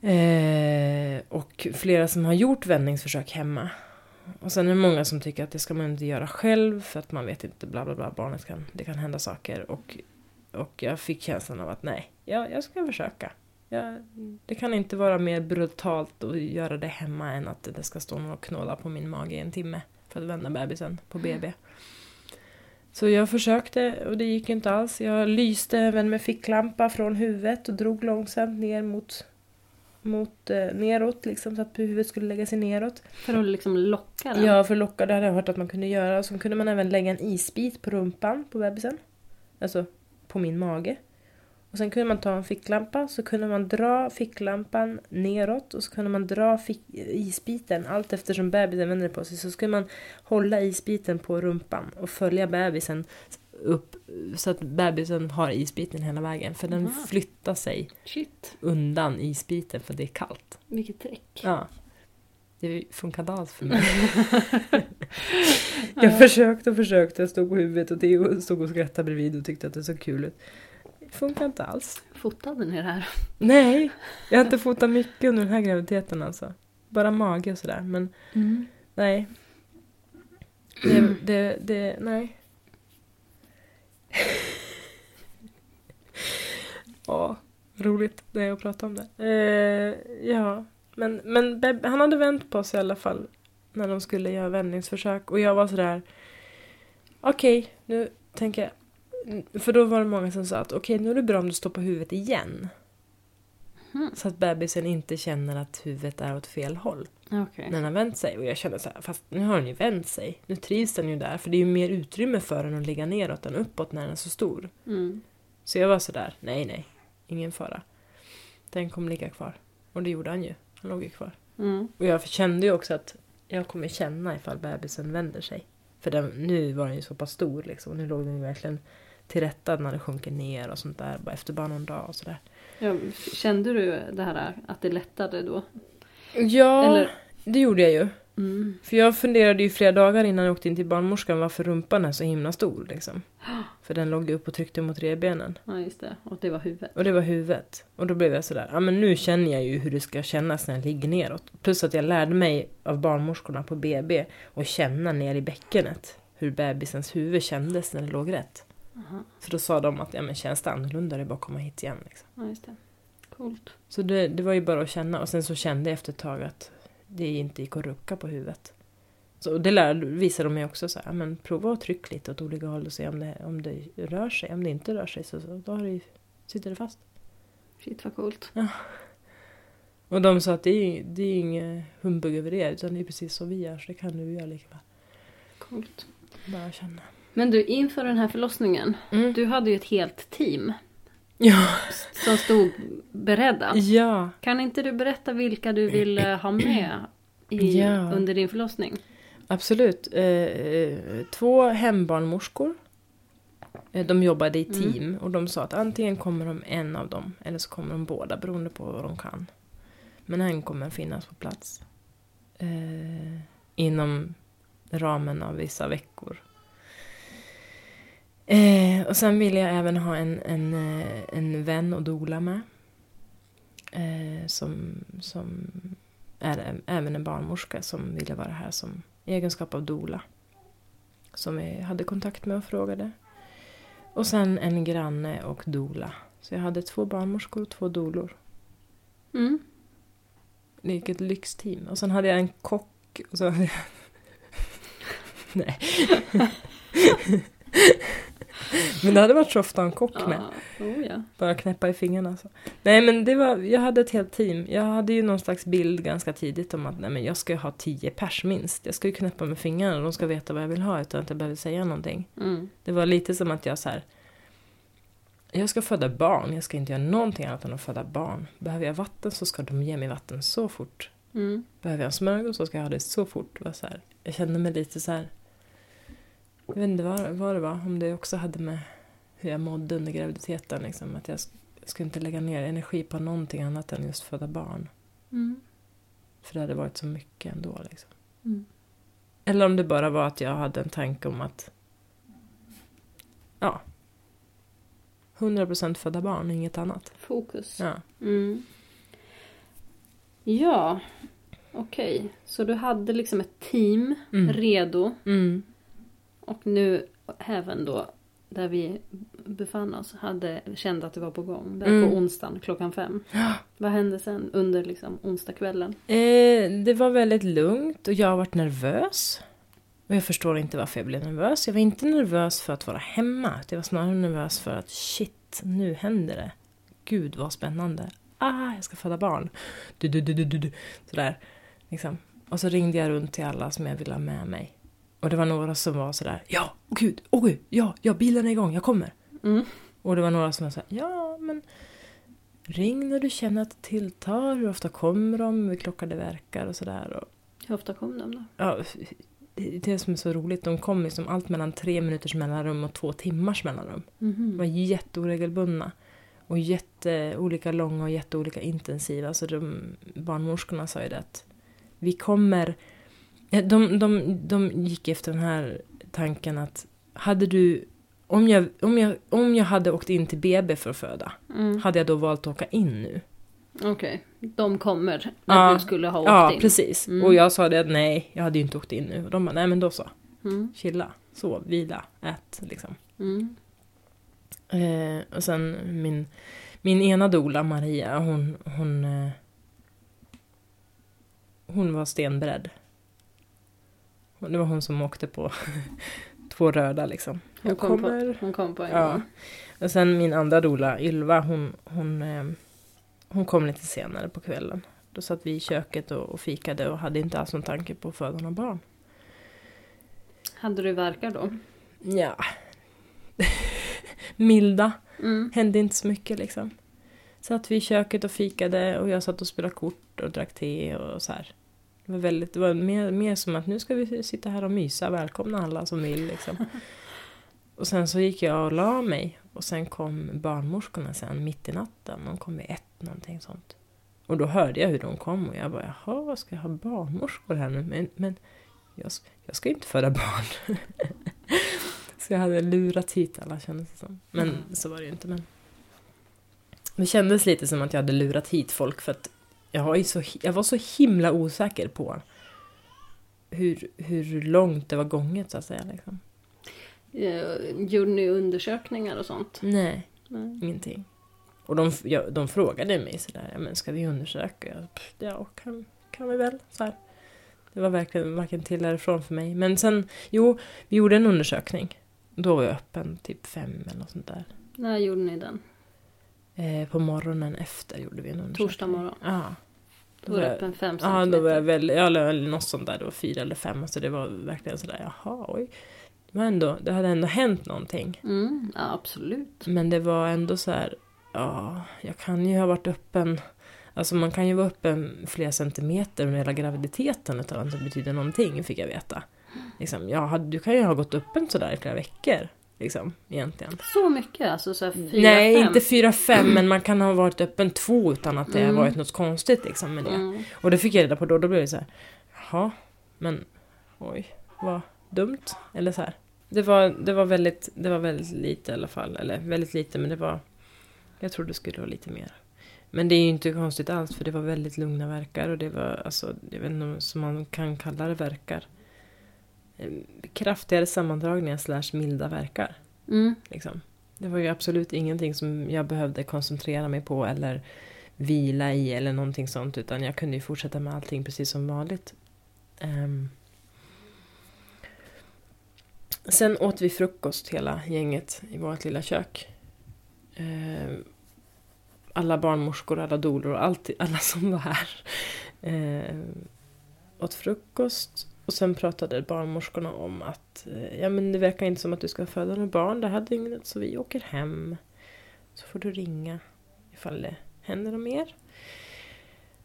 Eh, och flera som har gjort vändningsförsök hemma. Och sen är det många som tycker att det ska man inte göra själv för att man vet inte bla bla bla, barnet kan, det kan hända saker. Och, och jag fick känslan av att nej, jag, jag ska försöka. Jag, det kan inte vara mer brutalt att göra det hemma än att det ska stå någon och knåda på min mage i en timme för att vända bebisen på BB. Så jag försökte och det gick inte alls. Jag lyste även med ficklampa från huvudet och drog långsamt ner mot, mot eh, neråt liksom så att huvudet skulle lägga sig neråt. För att liksom locka den? Ja, för att locka, det hade jag hört att man kunde göra. Så kunde man även lägga en isbit på rumpan på bebisen. Alltså på min mage. Och sen kunde man ta en ficklampa, så kunde man dra ficklampan neråt och så kunde man dra isbiten allt eftersom bebisen vände på sig. Så skulle man hålla isbiten på rumpan och följa bebisen upp så att bebisen har isbiten hela vägen. För den Aha. flyttar sig Shit, undan isbiten för det är kallt. vilket trick. Ja. Det funkade alls för mig. [LAUGHS] jag försökte och försökte, jag stod på huvudet och Theo stod och skrattade bredvid och tyckte att det såg kul ut. det funkar inte alls. Fotade ni det här? Nej, jag har inte [LAUGHS] fotat mycket under den här graviditeten alltså. Bara mage och sådär, men nej. Det, det, det nej. [LAUGHS] Ja, roligt det är att prata om det. Eh, ja, men, men Beb, han hade vänt på sig i alla fall när de skulle göra vändningsförsök och jag var sådär okej, nu tänker jag för då var det många som sa att okej, nu är det bra om du står på huvudet igen. Mhm. Så att bebisen inte känner att huvudet är åt fel håll Okej. när den har vänt sig. Och jag kände så här, fast nu har den ju vänt sig. Nu trivs den ju där, för det är ju mer utrymme för den att ligga neråt än uppåt när den är så stor. Mm. Så jag var så där, nej nej, ingen fara. Den kommer ligga kvar. Och det gjorde han ju. Han låg ju kvar. Mm. Och jag kände ju också att jag kommer känna ifall bebisen vänder sig. För den, nu var den ju så pass stor liksom. Nu låg den ju verkligen tillrättad när det sjunker ner och sånt där. Bara efter bara någon dag och sådär. Ja, kände du det här att det lättade då? Ja, Eller- det gjorde jag ju. Mm. För jag funderade ju flera dagar innan jag åkte in till barnmorskan varför rumpan är så himla stor liksom. [GASPS] För den låg ju upp och tryckte mot revbenen. Ja, just det. Och det var huvudet. Och det var huvudet. Och då blev jag sådär, ja men nu känner jag ju hur det ska kännas när jag ligger neråt. Plus att jag lärde mig av barnmorskorna på BB att känna ner i bäckenet. Hur bebisens huvud kändes när det låg rätt. Aha. För då sa de att, ja men känns det annorlunda det är bara att komma hit igen liksom. Ja, just det. Coolt. Så det, det var ju bara att känna och sen så kände jag efter ett tag att det inte gick att rucka på huvudet. Så det lär, visade de mig också så här, men prova att trycka lite åt olika håll och se om det, om det rör sig. Om det inte rör sig så, så då har det, sitter det fast. Shit vad coolt. Och de sa att det är, det är inget humbug över det utan det är precis så vi gör så det kan du göra lika väl. Coolt. Bara känna. Men du, inför den här förlossningen. Mm. Du hade ju ett helt team Ja. som stod beredda. ja. Kan inte du berätta vilka du [CLEARS THROAT] ville ha med i, Ja. under din förlossning? Absolut. Eh, eh, två hembarnmorskor. Eh, De jobbade i team och de sa att antingen kommer de en av dem eller så kommer de båda beroende på vad de kan. Men en kommer finnas på plats. Eh, inom ramen av vissa veckor. Eh, och sen vill jag även ha en, en, en vän och dola med. Eh, som, som är även en barnmorska som ville vara här som i egenskap av dola. Som jag hade kontakt med och frågade. Och sen en granne och dola. Så jag hade två barnmorskor och två dolor. Mm. Det gick ett lyxteam. Och sen hade jag en kock. Och så hade jag... [LAUGHS] Nej. [LAUGHS] men det hade varit så ofta en kock med. Oh, ja. Bara knäppa i fingrarna. Så. Nej men det var, jag hade ett helt team. Jag hade ju någon slags bild ganska tidigt om att nej, men jag ska ju ha tio pers minst. Jag ska ju knäppa med fingrarna och de ska veta vad jag vill ha utan att jag behöver säga någonting. Mm. Det var lite som att jag så här. Jag ska föda barn, jag ska inte göra någonting annat än att föda barn. Behöver jag vatten så ska de ge mig vatten så fort. Mm. Behöver jag smörgås så ska jag ha det så fort. Så här, jag kände mig lite så här. Jag vet inte vad, vad det var, om det också hade med hur jag mådde under graviditeten. Liksom, att jag, sk- jag skulle inte lägga ner energi på någonting annat än just föda barn. Mm. För det hade varit så mycket ändå. Liksom. Mm. Eller om det bara var att jag hade en tanke om att ja, 100% föda barn, inget annat. Fokus. Ja. Mm. Ja, okej. Så du hade liksom ett team Mm. redo. Och nu även då där vi befann oss hade, kände att det var på gång. Där Mm. på onsdagen klockan fem. Vad hände sen under liksom onsdagskvällen? Eh, det var väldigt lugnt och jag har varit nervös. Och jag förstår inte varför jag blev nervös. Jag var inte nervös för att vara hemma. Jag var snarare nervös för att shit, nu händer det. Gud vad spännande. Ah, jag ska föda barn. Du, du, du, du, du, du. Sådär. Liksom. Och så ringde jag runt till alla som jag ville ha med mig. Och det var några som var sådär, ja, åh gud, åh gud, ja, ja, bilen är igång, jag kommer. Mm. Och det var några som var såhär, ja men ring när du känner att det tilltar, hur ofta kommer de, hur klockan det verkar och sådär. Hur ofta kom de då? ja, det är det som är så roligt, de kom liksom allt mellan tre minuters mellanrum och två timmars mellanrum. De var jätteoregelbundna. Och jätteolika långa och jätteolika intensiva. Så de, barnmorskorna sa ju det att vi kommer... ja, De, de, de gick efter den här tanken att hade du om jag, om, jag, om jag hade åkt in till BB för att föda, Mm. hade jag då valt att åka in nu? Okej, de kommer när Ja. du skulle ha åkt Ja, in. precis. Mm. Och jag sa det att nej, jag hade ju inte åkt in nu. Och de bara, nej men då så. Mm. Chilla, sov, vila, ät liksom. Mm. Eh, och sen min, min ena dola, Maria, hon, hon, eh, hon var stenberedd. Det var hon som åkte på [LAUGHS] två röda liksom. Hon, Jag kom kommer. på, hon kom på en Ja. gång. Och sen min andra dola, Ylva, hon, hon, eh, hon kom lite senare på kvällen. Då satt vi i köket och, och fikade och hade inte alls någon tanke på att föda några barn. Hade du verkar då? Ja. [LAUGHS] Milda. Mm. Hände inte så mycket liksom. Satt vi i köket och fikade och jag satt och spelade kort och drack te och så här. Det var, väldigt, det var mer, mer som att nu ska vi sitta här och mysa, välkomna alla som vill liksom. Och sen så gick jag och la mig och sen kom barnmorskorna sen mitt i natten. De kom vid ett någonting sånt. Och då hörde jag hur de kom och jag bara jaha, ska jag ha barnmorskor här nu? Men, men jag, jag ska ju inte föda barn. [LAUGHS] så jag hade lurat hit alla kändes det som. Men Mm. så var det ju inte. Men det kändes lite som att jag hade lurat hit folk för att jag så, jag var så himla osäker på hur, hur långt det var gånget så att säga. Liksom. Eh, Gjorde ni undersökningar och sånt? Nej, Nej. ingenting. Och de, ja, de frågade mig sådär, ja, men ska vi undersöka? Jag, Ja, kan, kan vi väl. Så här. Det var verkligen varken till eller ifrån för mig. Men sen, jo, vi gjorde en undersökning. Då var jag öppen typ fem eller något sånt där. När gjorde ni den? Eh, på morgonen efter gjorde vi en undersökning. Torsdag morgon? Ja. Då var det öppen fem Ja, då var jag centimeter. väl, ja, eller något sånt där, det var fyra eller fem, så det var verkligen sådär, jaha, oj. Det var ändå, det hade ändå hänt någonting. Mm, ja, absolut. Men det var ändå så här, ja, jag kan ju ha varit öppen, alltså man kan ju vara öppen flera centimeter under hela graviditeten utan att det betyder någonting, fick jag veta. Liksom, ja, du kan ju ha gått öppen sådär i flera veckor, liksom, egentligen. Så mycket? Alltså så fyra, Nej, fem? inte fyra, fem, men man kan ha varit öppen två utan att det Mm. har varit något konstigt liksom med det. Mm. Och det fick jag reda på då, då blev det så här, jaha, men oj, vad dumt. Eller så här. Det var, det var väldigt, det var väldigt lite i alla fall, eller väldigt lite, men det var, jag trodde det skulle vara lite mer. Men det är ju inte konstigt alls, för det var väldigt lugna verkar och det var, alltså, jag vet inte om man kan kalla det verkar. Eh, Kraftigare sammandragningar slash milda verkar. Mm. Liksom. Det var ju absolut ingenting som jag behövde koncentrera mig på eller vila i eller någonting sånt utan jag kunde ju fortsätta med allting precis som vanligt. Ehm. Sen åt vi frukost hela gänget i vårt lilla kök. Ehm. Alla barnmorskor, alla dolor och allt, alla som var här. Ehm. Åt frukost och sen pratade barnmorskorna om att eh, ja, men det verkar inte som att du ska föda några barn det här dygnet så vi åker hem. Så får du ringa ifall det händer något mer.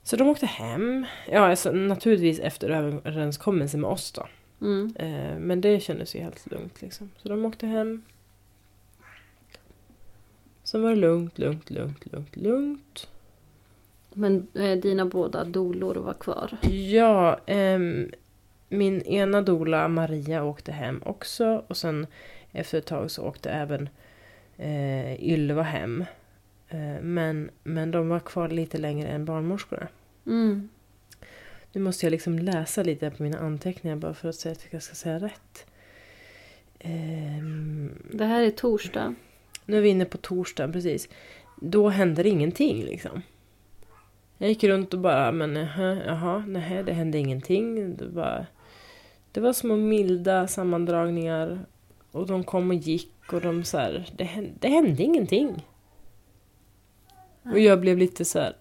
Så de åkte hem. Ja, alltså, naturligtvis efter överenskommelse med oss då. Mm. Eh, men det kändes ju helt lugnt liksom. Så de åkte hem. Sen var det lugnt, lugnt, lugnt, lugnt, lugnt. Men eh, dina båda dolor var kvar? Ja, ehm, min ena dola Maria åkte hem också och sen efter ett tag så åkte även eh, Ylva hem. Eh, men, men de var kvar lite längre än barnmorskorna. Mm. Nu måste jag liksom läsa lite på mina anteckningar bara för att se att jag ska säga rätt. Ehm, Det här är torsdag. nu är vi inne på torsdagen, precis. Då hände det ingenting liksom. Jag gick runt och bara, men jaha, jaha nej, det hände ingenting. Det var, det var små milda sammandragningar. Och de kom och gick och de så här, det hände, det hände ingenting. Och jag blev lite så här.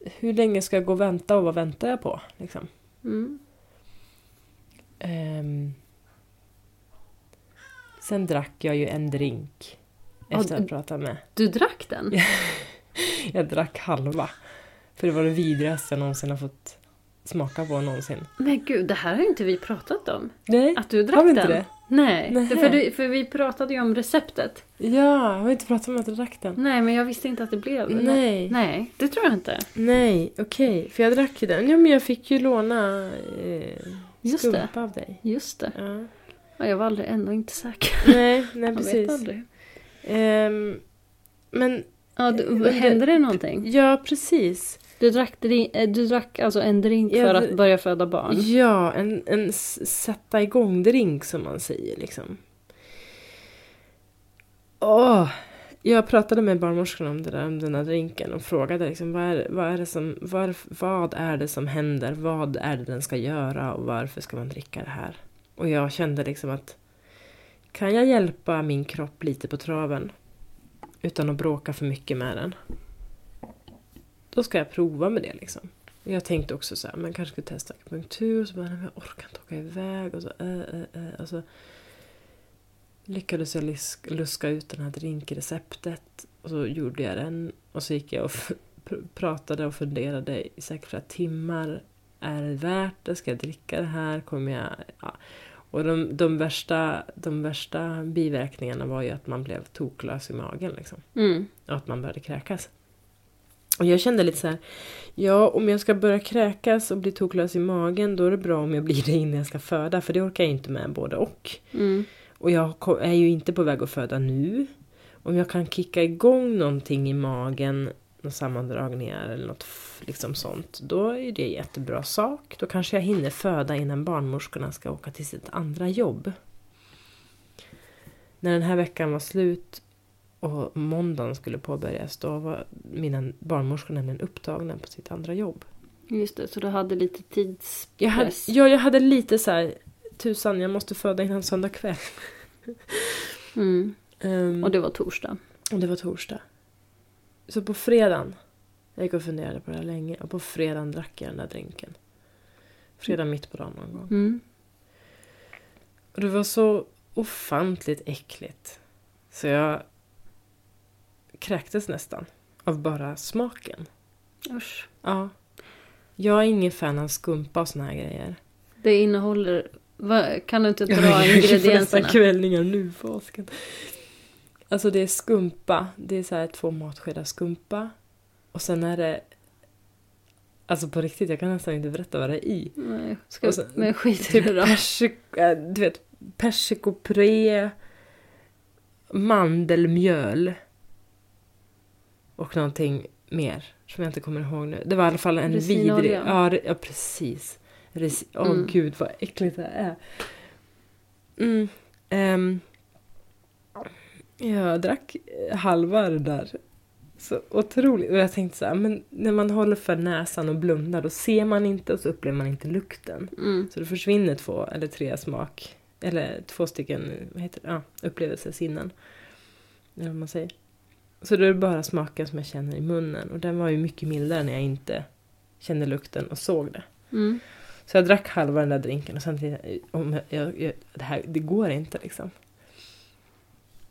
Hur länge ska jag gå och vänta och vad väntar jag på? Liksom. Mm. Ehm, sen drack jag ju en drink. Efter att ha pratat med. Du drack den? [LAUGHS] Jag drack halva. För det var det vidrigaste jag någonsin har fått smaka på någonsin. Men gud, det här har ju inte vi pratat om. Nej, Att du drack har vi inte den? det? Nej, Nej. För, du, för vi pratade ju om receptet. Ja, jag har inte pratat om att jag drack den. Nej, men jag visste inte att det blev det. Nej. Nej, det tror jag inte. Nej, okej. För jag drack ju den. Ja, men jag fick ju låna eh, Just det. skumpa av dig. Just det. Ja. Ja, jag var aldrig, ändå inte säker. Nej, [LAUGHS] nej precis. vet aldrig. Ehm, men Ja, du, Men det- hände det någonting? ja, precis. Du drack, eh, du drack alltså en drink för att börja föda barn? Ja, en, en sätta igång drink som man säger liksom. Åh! Jag pratade med barnmorskan om det där, om den här drinken och frågade liksom vad är, vad är det som, var, vad är det som händer, vad är det den ska göra och varför ska man dricka det här? Och jag kände liksom att kan jag hjälpa min kropp lite på traven utan att bråka för mycket med den? Då ska jag prova med det liksom. Jag tänkte också så här, man kanske skulle testa akupunktur, så bara, nej, men jag orkar inte åka iväg. Och så, äh, äh, äh. Och så lyckades jag lusk, luska ut den här drinkreceptet. Och så gjorde jag den. Och så gick jag och [LAUGHS] pratade och funderade i säkert flera timmar. Är det värt det? Ska jag dricka det här? Kommer jag... Ja. Och de, de, värsta, de värsta biverkningarna var ju att man blev toklös i magen. Liksom Mm. och att man började kräkas. Och jag kände lite så här, ja om jag ska börja kräkas och bli toklös i magen då är det bra om jag blir det innan jag ska föda för det orkar jag inte med både och. Mm. Och jag är ju inte på väg att föda nu. Om jag kan kicka igång någonting i magen, några sammandragningar eller något liksom sånt, då är det en jättebra sak. Då kanske jag hinner föda innan barnmorskorna ska åka till sitt andra jobb. När den här veckan var slut och måndagen skulle påbörjas, då var mina barnmorskor nämligen upptagna på sitt andra jobb. Just det, så du hade lite tidspress. Jag hade, ja, jag hade lite så här, tusan jag måste föda innan söndag kväll. [LAUGHS] Mm. Ehm, Och det var torsdag. Och det var torsdag. Så på fredagen, jag gick och funderade på det här länge, och på fredagen drack jag den där drinken. Fredag mitt på dagen någon gång. Mm. Och det var så ofantligt äckligt. Så jag kräktes nästan av bara smaken. Usch. Ja. Jag är ingen fan av skumpa och såna här grejer. Det innehåller... Va, kan du inte Jag dra nästan ingredienserna? [LAUGHS] kvällningar nu, fasken. Alltså det är skumpa, det är så här två matskedar skumpa. Och sen är det... Alltså på riktigt, jag kan nästan inte berätta vad det är i. Nej, ska, så- men skit i Typ det då. persik, äh, du vet, persikopuré, mandelmjöl och någonting mer som jag inte kommer ihåg nu. Det var i alla fall en vidrig... Ja, ja precis. Åh Mm. gud vad äckligt det är. Mm, ehm, jag drack halva det där. Så otroligt. Och jag tänkte så här, men när man håller för näsan och blundar då ser man inte och så upplever man inte lukten. Mm. Så det försvinner två eller tre smak, eller två stycken vad heter det? Ja, upplevelsesinnen. Eller vad man säger. Så då är det bara smaken som jag känner i munnen. Och den var ju mycket mildare när jag inte kände lukten och såg det. Mm. Så jag drack halva den där drinken och sen tänkte jag, om jag, jag, det här det går inte liksom.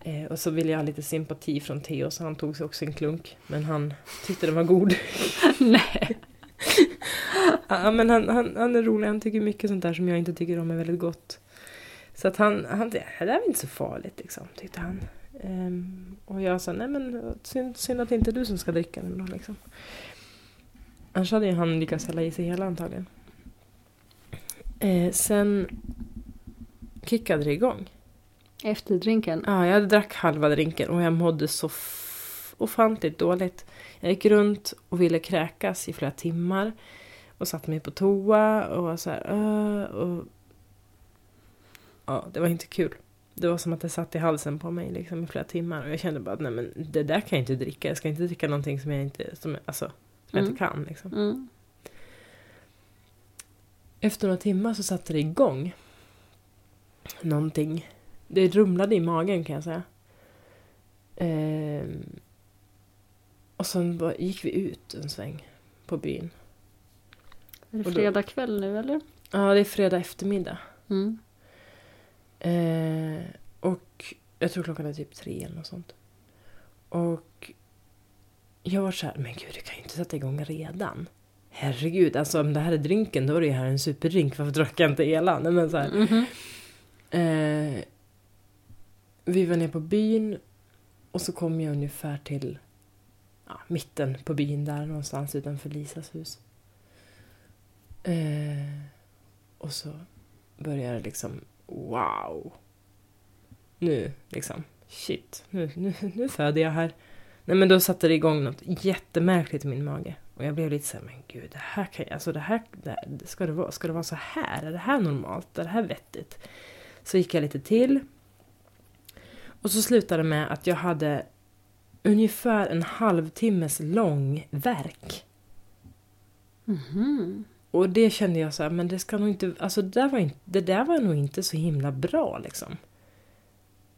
Eh, och så ville jag ha lite sympati från Theo så han tog sig också en klunk. Men han tyckte den var god. [LAUGHS] Nej. Ja, men han, han, han är rolig, han tycker mycket sånt där som jag inte tycker om är väldigt gott. Så att han, han det här är inte så farligt liksom, tyckte han. Ehm, och jag sa, nej men synd, synd att det inte är du som ska dricka den då liksom. Annars hade ju han lyckats hälla i sig hela antagligen. Eh, sen kickade det igång. Efter drinken. Ja, jag drack halva drinken och jag mådde så ofantligt dåligt. Jag gick runt och ville kräkas i flera timmar. Och satte mig på toa och var så här... "Åh", och... Ja, det var inte kul. Det var som att det satt i halsen på mig liksom, i flera timmar. Och jag kände bara att nej men det där kan jag inte dricka. Jag ska inte dricka någonting som jag inte, som, alltså, som jag inte kan. Liksom. Mm. Efter några timmar så satte det igång. Någonting. Det rumlade i magen kan jag säga. Ehm, och sen gick vi ut en sväng på byn. Är det fredag kväll nu eller? Ja, det är fredag eftermiddag. Mm. Eh, och jag tror klockan är typ tre eller något sånt. Och jag var så här, men gud, du kan ju inte sätta igång redan. Herregud, alltså om det här är drinken, då är det här en superdrink. Varför drack jag inte hela? Nej, men så. Mhm. Eh, vi var nere på byn och så kom jag ungefär till ja, mitten på byn där någonstans utanför Lisas hus. Eh, och så började det liksom wow. Nu liksom, shit, nu, nu, nu föder jag här. Nej men då satte det igång något jättemärkligt i min mage. Och jag blev lite såhär, men gud, det här kan jag, alltså det här, det här, ska, det vara, ska det vara så här? Är det här normalt? Är det här vettigt? Så gick jag lite till. Och så slutade det med att jag hade ungefär en halvtimmes lång verk. Mhm. Och det kände jag så här, men det ska nog inte, alltså det där var, inte, det där var nog inte så himla bra liksom.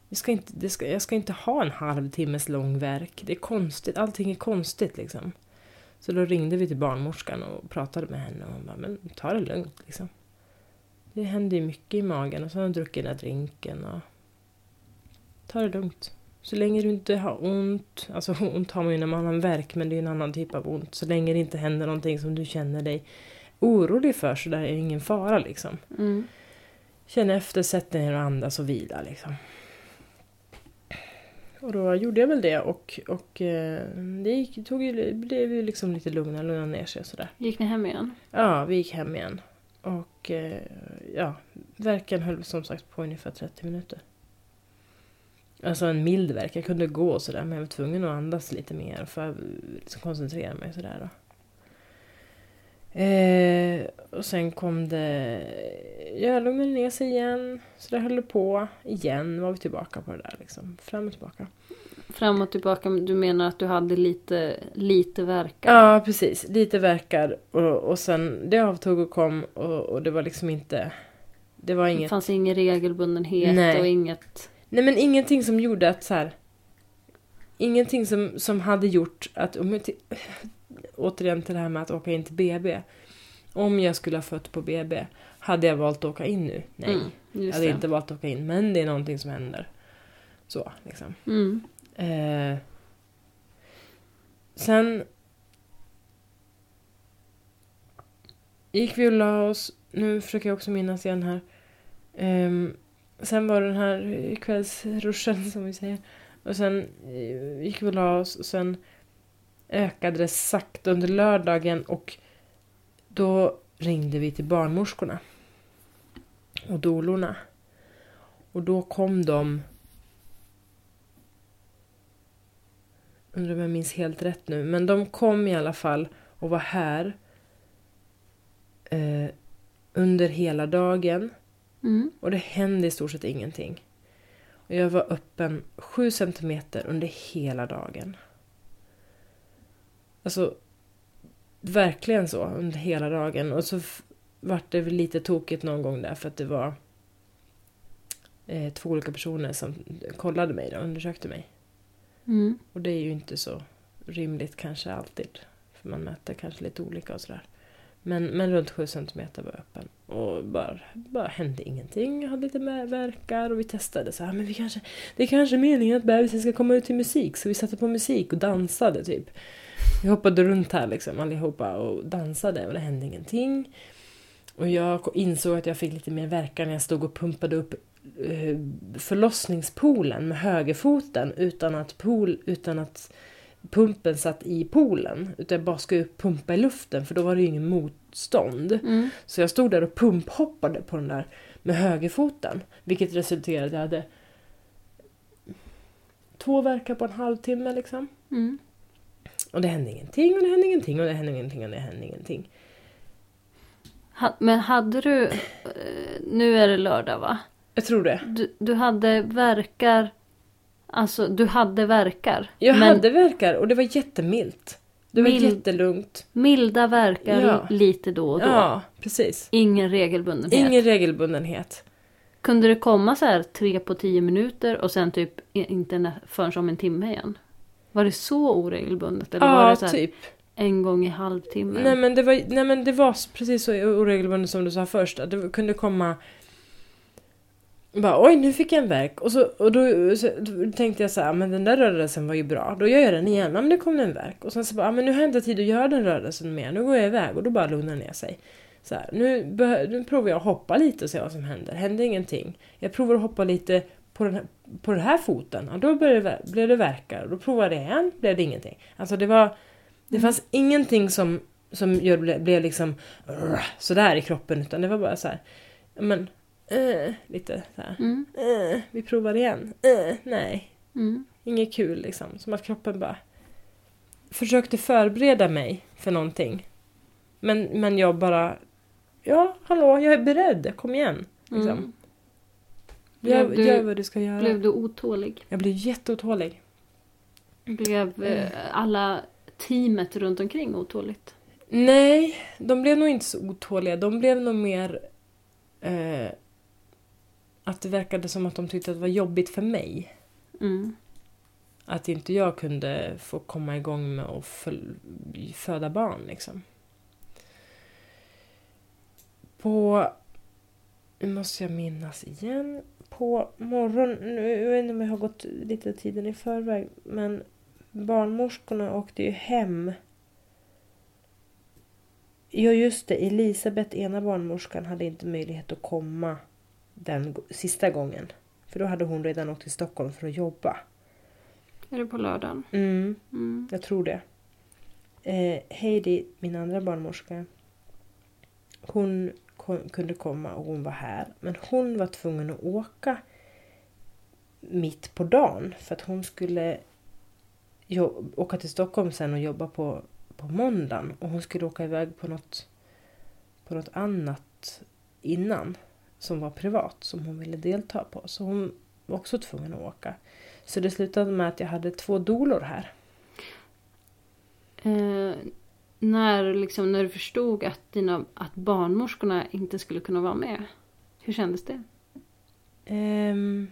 Jag ska, inte, det ska, jag ska inte ha en halvtimmes lång verk. Det är konstigt, allting är konstigt liksom. Så då ringde vi till barnmorskan och pratade med henne och hon bara, men ta det lugnt liksom. Det händer ju mycket i magen och så har hon druckit den där drinken och... Ta det lugnt. Så länge du inte har ont, alltså [LAUGHS] ont har man ju när man har en verk men det är en annan typ av ont. Så länge det inte händer någonting som du känner dig orolig för så där är det ingen fara liksom. Mm. Känn efter, sätt dig ner och andas och vila liksom. Och då gjorde jag väl det och, och eh, det gick, tog ju, blev ju liksom lite lugnare, lugnade ner sig och sådär. Gick ni hem igen? Ja, vi gick hem igen. Och eh, ja, verken höll som sagt på ungefär 30 minuter. Alltså en mild verk. Jag kunde gå och sådär men jag var tvungen att andas lite mer för att liksom koncentrera mig sådär då. Eh, och sen kom det... Jag lugnade ner sig igen. Så det höll det på. Igen var vi tillbaka på det där liksom. Fram och tillbaka. Fram och tillbaka, du menar att du hade lite, lite verkar? Ja, precis. Lite verkar och, och sen det avtog och kom och, och det var liksom inte... Det var Det inget... fanns ingen regelbundenhet Nej. och inget... Nej men ingenting som gjorde att så här. Ingenting som, som hade gjort att, återigen till det här med att åka in till BB. Om jag skulle ha fött på BB, hade jag valt att åka in nu? Nej. Mm, jag hade det. inte valt att åka in, men det är någonting som händer. Så, liksom. Mm. Eh, sen gick vi och la oss. Nu försöker jag också minnas igen här. Ehm, sen var det den här kvällsruschen som vi säger. Och sen eh, gick vi och la oss och sen ökade det sakta under lördagen och då ringde vi till barnmorskorna och dolorna. Och då kom de Undrar om jag minns helt rätt nu. Men de kom i alla fall och var här. Eh, under hela dagen. Mm. Och det hände i stort sett ingenting. Och jag var öppen 7 centimeter under hela dagen. Alltså, verkligen så under hela dagen. Och så vart det väl lite tokigt någon gång där för att det var eh, två olika personer som kollade mig och undersökte mig. Mm. Och det är ju inte så rimligt kanske alltid. För man mäter kanske lite olika och sådär. Men, men runt 7 centimeter var öppen. Och bara, bara hände ingenting. Jag hade lite verkar och vi testade så här, men vi kanske, det är kanske meningen att bebisen ska komma ut till musik. Så vi satte på musik och dansade typ. Vi hoppade runt här liksom allihopa och dansade och det hände ingenting. Och jag insåg att jag fick lite mer verkar när jag stod och pumpade upp eh, förlossningspoolen med högerfoten utan att, pool, utan att pumpen satt i poolen. Utan jag bara skulle pumpa i luften för då var det ju ingen motstånd. Mm. Så jag stod där och pumphoppade på den där med högerfoten. Vilket resulterade i att jag hade två verkar på en halvtimme liksom. Mm. Och det hände ingenting och det hände ingenting och det hände ingenting och det hände ingenting. Men hade du... eh, Nu är det lördag va? Jag tror det. Du, du hade verkar... Alltså du hade verkar. Jag men hade verkar och det var jättemilt. Det var Mild- jättelugnt. milda verkar Ja. lite då och då. Ja, precis. Ingen regelbundenhet. Ingen regelbundenhet. Kunde det komma så här tre på tio minuter och sen typ inte förrän om en timme igen? Var det så oregelbundet? Eller var Ja, det så här typ. en gång i halvtimmen? Nej men, det var, nej men det var precis så oregelbundet som du sa först. Att det kunde komma... Bara, oj nu fick jag en verk. Och, så, och då, så, då tänkte jag så här, men den där rörelsen var ju bra. Då gör jag den igen. Ja, men det kom en verk. Och sen så bara, men nu har jag inte tid att göra den rörelsen mer. Nu går jag iväg. Och då bara lugnar det ner sig. Så här, nu, nu provar jag att hoppa lite och se vad som händer. Händer ingenting. Jag provar att hoppa lite på den på den här foten. Ja, då började det, blev det verkar. Och då provade jag igen. Blev det ingenting. Alltså det var... Det fanns ingenting som, som gör, blev, blev liksom sådär i kroppen. Utan det var bara så här. Men eh, lite så här. Mm. Eh, vi provar igen. Eh, nej, Mm. inget kul liksom. Som att kroppen bara försökte förbereda mig för någonting. Men, men jag bara, ja, hallå, jag är beredd, kom igen. Liksom. Mm. Gör, du- gör vad du ska göra. Blev du otålig? Jag blev jätteotålig. Blev eh, alla teamet runt omkring otåligt? Nej, de blev nog inte så otåliga. De blev nog mer eh, att det verkade som att de tyckte att det var jobbigt för mig. Mm. Att inte jag kunde få komma igång med att föda barn liksom. På... Nu måste jag minnas igen. På morgonen, nu jag vet inte om jag har gått lite tiden i förväg, men barnmorskorna åkte ju hem. Ja just det, Elisabeth, ena barnmorskan, hade inte möjlighet att komma den sista gången. För då hade hon redan åkt till Stockholm för att jobba. Är det på lördagen? Mm. Mm. Jag tror det. Eh, Heidi, min andra barnmorska, hon kom, kunde komma och hon var här. Men hon var tvungen att åka mitt på dagen för att hon skulle åka till Stockholm sen och jobba på, på måndagen. Och hon skulle åka iväg på något, på något annat innan som var privat som hon ville delta på. Så hon var också tvungen att åka. Så det slutade med att jag hade två dolor här. Uh när, liksom, när du förstod att, dina, att barnmorskorna inte skulle kunna vara med. Hur kändes det? Um,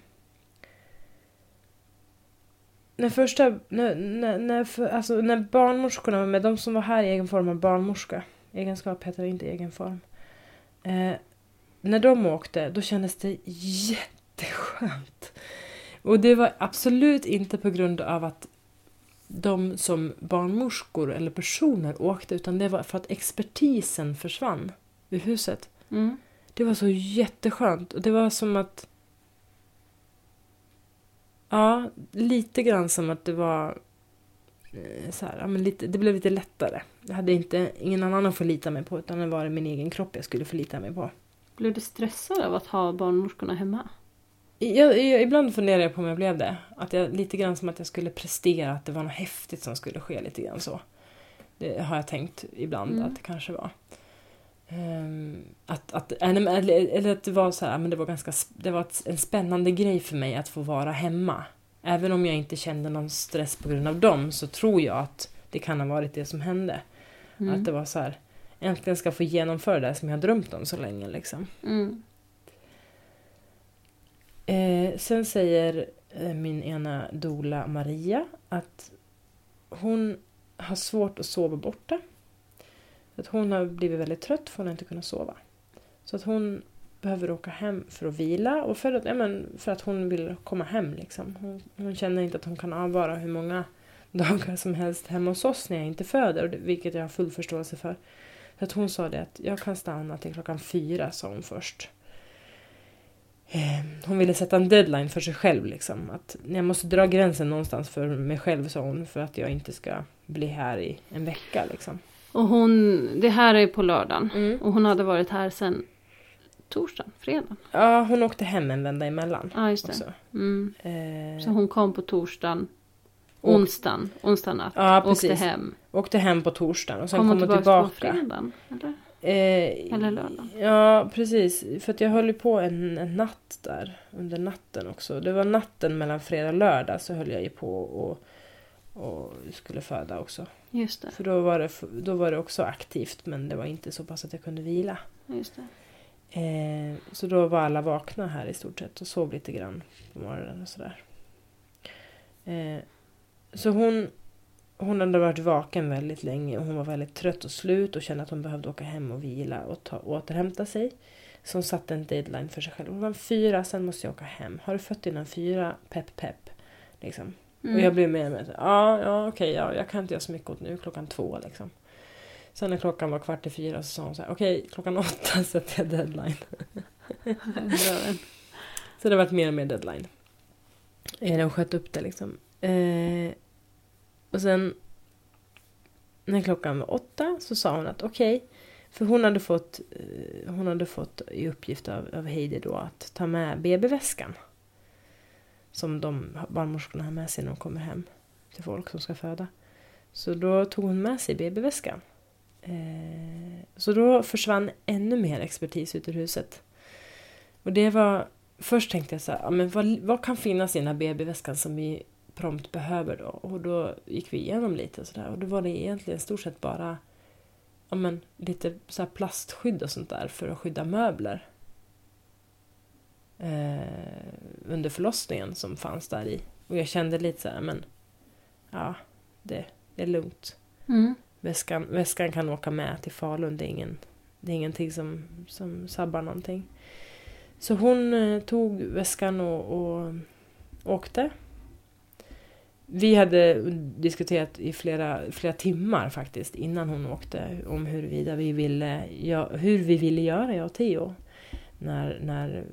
när första, när, när, när, för, alltså, när barnmorskorna var med, de som var här i egen form av barnmorska, egenskap heter det inte egen form. Eh, när de åkte, då kändes det jätteskönt. Och det var absolut inte på grund av att de som barnmorskor eller personer åkte, utan det var för att expertisen försvann ur huset. Mm. Det var så jätteskönt. Och det var som att... Ja, lite grann som att det var... eh, Så här, ja, men lite, det blev lite lättare. Jag hade inte, ingen annan att förlita mig på utan det var min egen kropp jag skulle förlita mig på. Blev du stressad av att ha barnmorskorna hemma? Jag, jag, ibland funderar jag på om jag blev det. Att jag, lite grann som att jag skulle prestera, att det var något häftigt som skulle ske. lite grann så. Det har jag tänkt ibland Mm. att det kanske var. Ehm, att, att, eller, att det var så här, men det var ganska det var en spännande grej för mig att få vara hemma. Även om jag inte kände någon stress på grund av dem så tror jag att det kan ha varit det som hände. Mm. Att det var så här, äntligen ska få genomföra det som jag har drömt om så länge liksom. Mm. Eh, sen säger eh, min ena dola Maria att hon har svårt att sova borta. Att hon har blivit väldigt trött för hon har inte kunnat sova. Så att hon behöver åka hem för att vila och för att, ja, men för att hon vill komma hem. Liksom. Hon, hon känner inte att hon kan avvara hur många [LAUGHS] dagar som helst hemma hos oss när jag inte föder, vilket jag har full förståelse för. Så att hon sa det att jag kan stanna till klockan fyra, sa hon först. Eh, Hon ville sätta en deadline för sig själv. Liksom. Att jag måste dra gränsen någonstans för mig själv, sa hon, för att jag inte ska bli här i en vecka. Liksom. Och hon, det här är på lördagen. Mm. Och hon hade varit här sen torsdagen, fredagen. Ja, hon åkte hem en vända emellan. Ja, just det. Mm. Eh, Så hon kom på torsdagen, onsdagen, onsdag natt. Ja, åkte hem. Åkte hem på torsdagen och sen Kom kom hon hon tillbaka, på tillbaka. fredagen? Eller? Eh, Eller lördagen. Ja, precis. För jag höll ju på en, en natt där. Under natten också. Det var natten mellan fredag och lördag så höll jag ju på och, och skulle föda också. Just det. För då var, det, då var det också aktivt men det var inte så pass att jag kunde vila. Just det. Eh, så då var alla vakna här i stort sett och sov lite grann på morgonen och sådär. Eh, så hon, hon hade varit vaken väldigt länge och hon var väldigt trött och slut och kände att hon behövde åka hem och vila och ta, återhämta sig. Så hon satte en deadline för sig själv. Hon var fyra, sen måste jag åka hem. Har du fött innan fyra? Pepp, pepp. Liksom. Mm. Och jag blev med med att ja, ja okej, ja, jag kan inte göra så mycket åt nu, klockan två liksom. Sen när klockan var kvart i fyra så sa hon så här, okej, klockan åtta [LAUGHS] sätter jag deadline. Så det har varit mer och mer deadline. Eh, De sköt upp det liksom. Eh, och sen när klockan var åtta så sa hon att okej, För hon hade fått, eh, hon hade fått i uppgift av, av Heidi då att ta med BB-väskan. Som de barnmorskorna har med sig när de kommer hem till folk som ska föda. Så då tog hon med sig BB-väskan. Eh, så då försvann ännu mer expertis ut ur huset. Och det var... Först tänkte jag så här, men vad, vad kan finnas i den här BB-väskan som vi prompt behöver då? Och då gick vi igenom lite och sådär. Och då var det egentligen stort sett bara ja, men, lite så plastskydd och sånt där för att skydda möbler. Eh, under förlossningen som fanns där i. Och jag kände lite så här, men ja, det, det är lugnt. Mm. Väskan, väskan kan åka med till Falun. Det är, ingen, det är ingenting som, som sabbar någonting. Så hon eh, tog väskan och, och åkte. Vi hade diskuterat i flera, flera timmar faktiskt innan hon åkte om huruvida vi ville, ja, hur vi ville göra, jag och Theo. När, när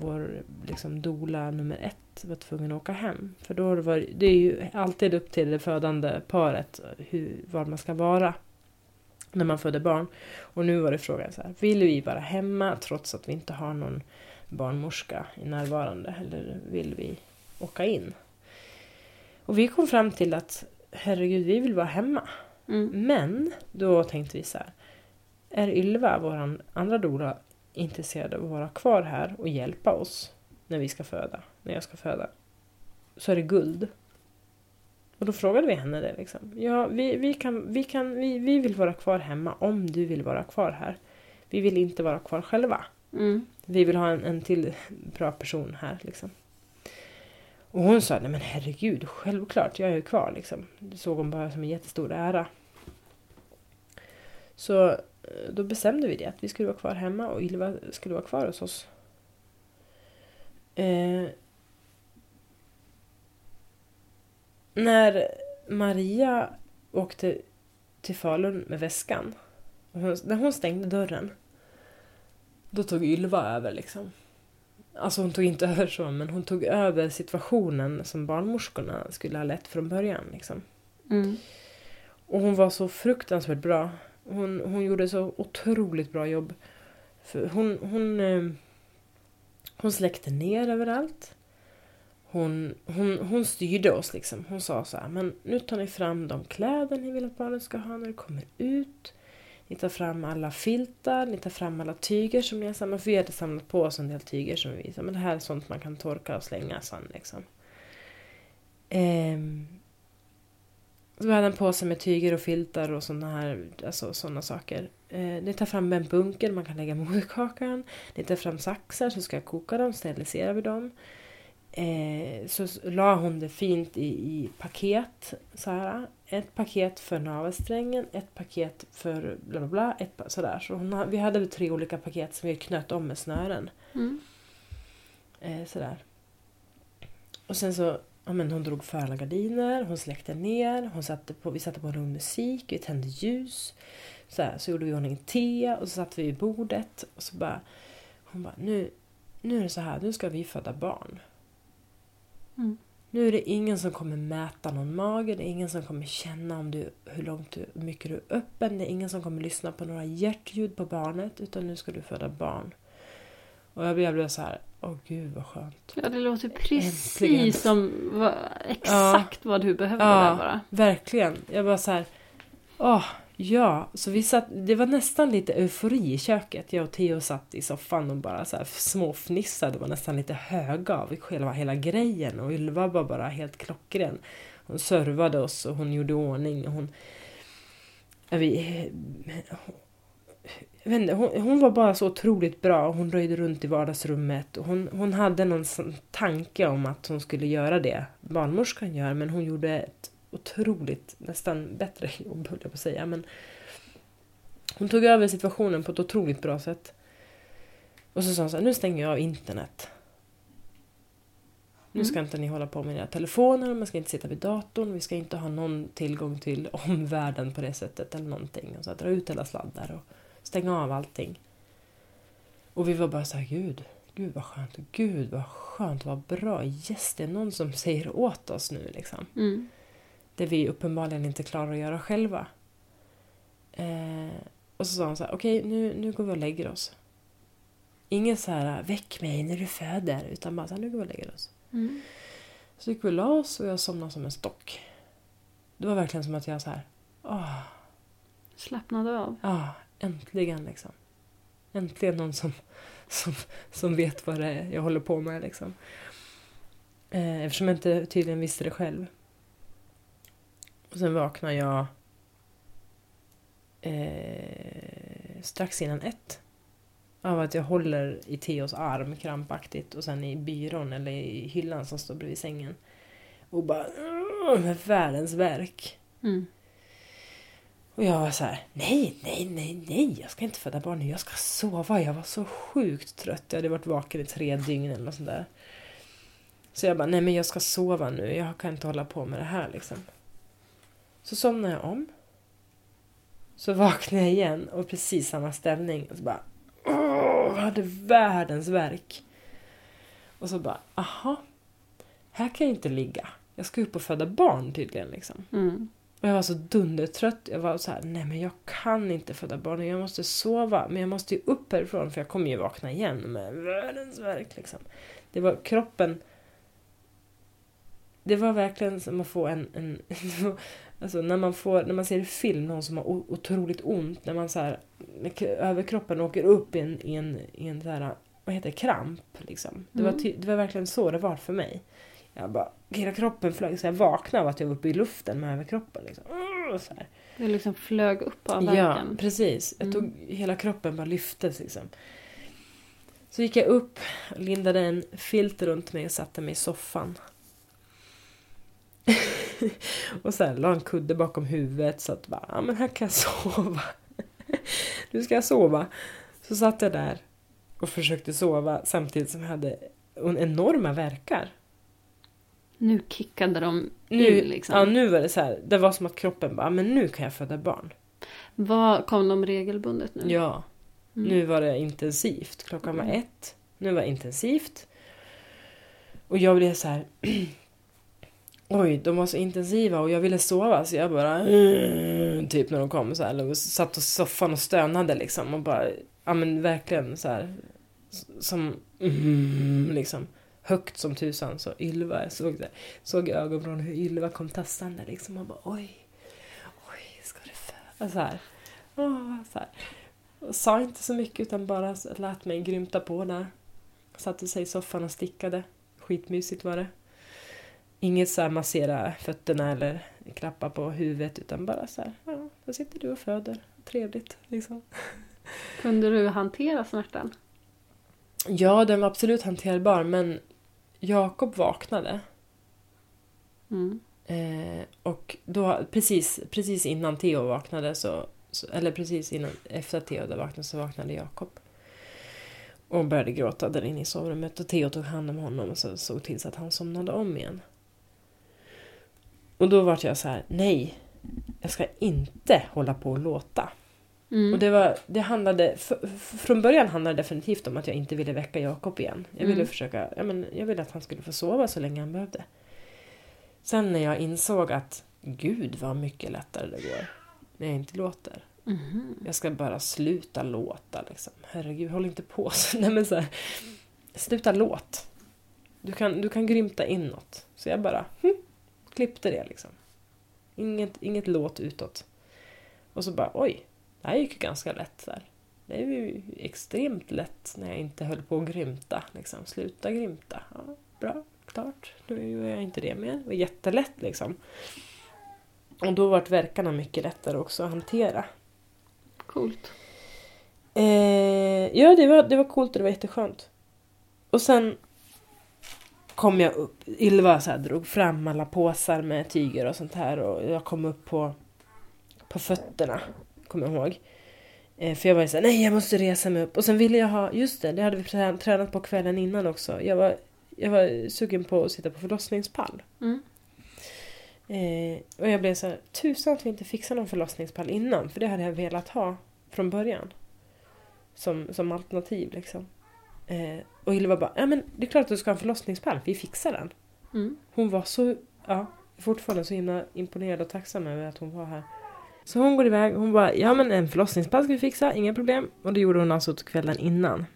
vår liksom, dola nummer ett var tvungen att åka hem. För då var det är ju alltid upp till det födande paret hur, var man ska vara när man föder barn. Och nu var det frågan så här, vill vi vara hemma trots att vi inte har någon barnmorska närvarande? Eller vill vi åka in? Och vi kom fram till att herregud, vi vill vara hemma. Mm. Men då tänkte vi så här. Är Ylva, vår andra doula, intresserad av att vara kvar här och hjälpa oss när vi ska föda, när jag ska föda, så är det guld. Och då frågade vi henne det. Liksom. Ja, vi, vi, kan, vi, kan, vi, vi vill vara kvar hemma om du vill vara kvar här. Vi vill inte vara kvar själva. Mm. Vi vill ha en, en till bra person här. Liksom. Och hon sa, nej men herregud, självklart, jag är ju kvar liksom. Det såg hon bara som en jättestor ära. Så eh, då bestämde vi det, att vi skulle vara kvar hemma och Ylva skulle vara kvar hos oss. Eh, när Maria åkte till Falun med väskan, och hon, när hon stängde dörren, då tog Ylva över liksom. Alltså hon tog inte [LAUGHS] över så, men hon tog över situationen som barnmorskorna skulle ha lett från början. Liksom. Mm. Och hon var så fruktansvärt bra. Hon, hon gjorde så otroligt bra jobb. För hon, hon, eh, hon släckte ner överallt. Hon, hon, hon styrde oss liksom. Hon sa så här, men nu tar ni fram de kläder ni vill att barnet ska ha när det kommer ut. Ni tar fram alla filtar, ni tar fram alla tyger som ni har samlat. För vi hade samlat på oss en del tyger som vi visade. Men det här är sånt man kan torka och slänga sen liksom. Ehm. Så vi hade en påse med tyger och filtar och sådana här, alltså sådana saker. Eh, ni tar fram en bunker man kan lägga moderkakan. Ni tar fram saxar så ska jag koka dem, sterilisera vi dem. Eh, så la hon det fint i, i paket. Så här. Ett paket för navelsträngen, ett paket för bla bla bla. Ett, sådär. Så hon, vi hade tre olika paket som vi knöt om med snören. Mm. Eh, sådär. Och sen så, ja men hon drog för alla gardiner, hon släckte ner, hon satte på, vi satte på en musik, vi tände ljus. Så, här, så gjorde vi i ordning te och så satte vi vid bordet. Och så bara, hon bara, nu, nu är det så här, nu ska vi föda barn. Mm. Nu är det ingen som kommer mäta någon mage, det är ingen som kommer känna om du, hur långt du, hur mycket du är öppen, det är ingen som kommer lyssna på några hjärtljud på barnet, utan nu ska du föda barn. Och jag blev, så här, åh gud vad skönt. Ja, det låter precis Äntligen. som vad, exakt vad du behövde Ja. där bara. Verkligen. Jag bara så här, åh, ja. Så vi satt, det var nästan lite eufori i köket. Jag och Theo satt i soffan och bara så här småfnissade och var nästan lite höga av själva hela grejen. Och Ylva var bara helt klockren. Hon servade oss och hon gjorde i ordning. Och hon, vi, jag vet inte, hon, hon var bara så otroligt bra. Hon röjde runt i vardagsrummet. Och hon, hon hade någon tanke om att hon skulle göra det barnmorskan gör. Men hon gjorde ett otroligt, nästan bättre [LAUGHS] jobb höll jag på att säga. Men hon tog över situationen på ett otroligt bra sätt. Och så sa hon så här, nu stänger jag av internet. Nu ska inte ni hålla på med era telefoner, man ska inte sitta vid datorn, vi ska inte ha någon tillgång till [LAUGHS] omvärlden på det sättet eller någonting. Och så dra ut alla sladdar och stänga av allting. Och vi var bara så här, gud, gud vad skönt, gud vad skönt, vad bra, yes det är någon som säger åt oss nu liksom. Mm. Det vi uppenbarligen inte klarar att göra själva. Eh, och så sa hon så här, okej nu, nu går vi och lägger oss. Inget så här, väck mig när du föder, utan bara så här, nu går vi och lägger oss. Mm. Så gick vi och la oss och jag somnade som en stock. Det var verkligen som att jag så här, åh, Slappnade av. ah, äntligen liksom. Äntligen någon som, som, som vet vad det är jag håller på med liksom. Eh, eftersom jag inte tydligen visste det själv. Och sen vaknade jag eh, strax innan ett. Av att jag håller i Theos arm krampaktigt och sen i byrån eller i hyllan som står bredvid sängen. Och bara världens verk. Mm. Och jag var så här, nej, nej, nej, nej, jag ska inte föda barn nu, jag ska sova. Jag var så sjukt trött, jag hade varit vaken i tre dygn eller något sånt där. Så jag bara, nej men jag ska sova nu, jag kan inte hålla på med det här liksom. Så somnade jag om. Så vaknade jag igen och precis samma ställning. Och så bara, åh, jag hade världens verk. Och så bara, aha, här kan jag inte ligga. Jag ska upp och föda barn tydligen liksom. Mm. Och jag var så dundertrött. Jag var så här, nej men jag kan inte föda barn. Jag måste sova. Men jag måste ju upp härifrån för jag kommer ju vakna igen med världens värk liksom. Det var kroppen. Det var verkligen som att få en, en [LAUGHS] alltså när man får, när man ser i film någon som har otroligt ont. När man så här, överkroppen åker upp i en, i en, i en så här, vad heter det, kramp liksom. Det var, Mm. ty, det var verkligen så det var för mig. Jag bara, hela kroppen flög så jag vaknade av att jag var uppe i luften med överkroppen. Liksom. Mm, Så här. Det liksom flög upp av Ja, verken. precis. Jag Mm. tog, hela kroppen bara lyftes liksom. Så gick jag upp, lindade en filt runt mig och satte mig i soffan. [LAUGHS] och sen la en kudde bakom huvudet så att bara, ja men här kan jag [LAUGHS] sova. nu ska jag sova. Så satt jag där och försökte sova samtidigt som jag hade enorma verkar. Nu kickade de Nu, liksom. ja, nu var det så här, det var som att kroppen bara, men nu kan jag föda barn. Vad kom de regelbundet nu? Ja, Mm. nu var det intensivt. Klockan var Mm. ett. Nu var det intensivt. Och jag blev så här. [CLEARS THROAT] Oj, de var så intensiva och jag ville sova så jag bara "Mm", typ när de kom så här. Och satt i soffan och stönade liksom och bara ja men verkligen så här som mm, liksom högt som tusan så Ylva jag såg det såg i ögonvrån hur Ylva kom tassande liksom och bara oj oj ska du föda så här. Åh, så här. Och sa inte så mycket utan bara lät mig grymta på där. Satte sig i soffan och stickade. Skitmysigt var det. Inget så här massera fötterna eller klappa på huvudet utan bara så här, ja, då sitter du och föder. Trevligt liksom. [LAUGHS] Kunde du hantera smärtan? Ja, den var absolut hanterbar men Jakob vaknade Mm. eh, och då precis, precis innan Theo vaknade så, så eller precis innan, efter att Theo hade vaknat så vaknade Jakob. Och började gråta där inne i sovrummet och Theo tog hand om honom och så såg till så att han somnade om igen. Och då var jag så här, nej, jag ska inte hålla på och låta. Mm. Och det var, det handlade, f- f- från början handlade det definitivt om att jag inte ville väcka Jakob igen. Jag ville Mm. försöka, ja, men jag ville att han skulle få sova så länge han behövde. Sen när jag insåg att gud vad mycket lättare det går när jag inte låter. Mhm. Jag ska bara sluta låta liksom. Herregud, håll inte på så. [LAUGHS] Nej men så här, sluta låt. Du kan, du kan grymta inåt. Så jag bara hm, klippte det liksom. Inget, inget låt utåt. Och så bara oj, det här gick ju ganska lätt där. Det är ju extremt lätt när jag inte höll på att grymta. Liksom. Sluta grymta. Ja, bra, klart. Nu gör jag inte det mer. Det var jättelätt liksom. Och då vart verkarna mycket lättare också att hantera. Coolt. Eh, ja, det var, det var coolt och det var jätteskönt. Och sen kom jag upp. Ylva så här, drog fram alla påsar med tyger och sånt här och jag kom upp på, på fötterna, kommer jag ihåg. Eh, för jag var ju såhär, nej jag måste resa mig upp. Och sen ville jag ha, just det, det hade vi trä- tränat på kvällen innan också. Jag var, jag var sugen på att sitta på förlossningspall. Mm. Eh, och jag blev så här, tusan att vi inte fixade någon förlossningspall innan. För det hade jag velat ha från början. Som, som alternativ liksom. Eh, och Ylva bara, ja men det är klart att du ska ha en förlossningspall, vi fixar den. Mm. Hon var så, ja, fortfarande så himla imponerad och tacksam över att hon var här. Så hon går iväg, hon bara, ja men en förlossningspass ska vi fixa, inga problem. Och det gjorde hon alltså kvällen innan.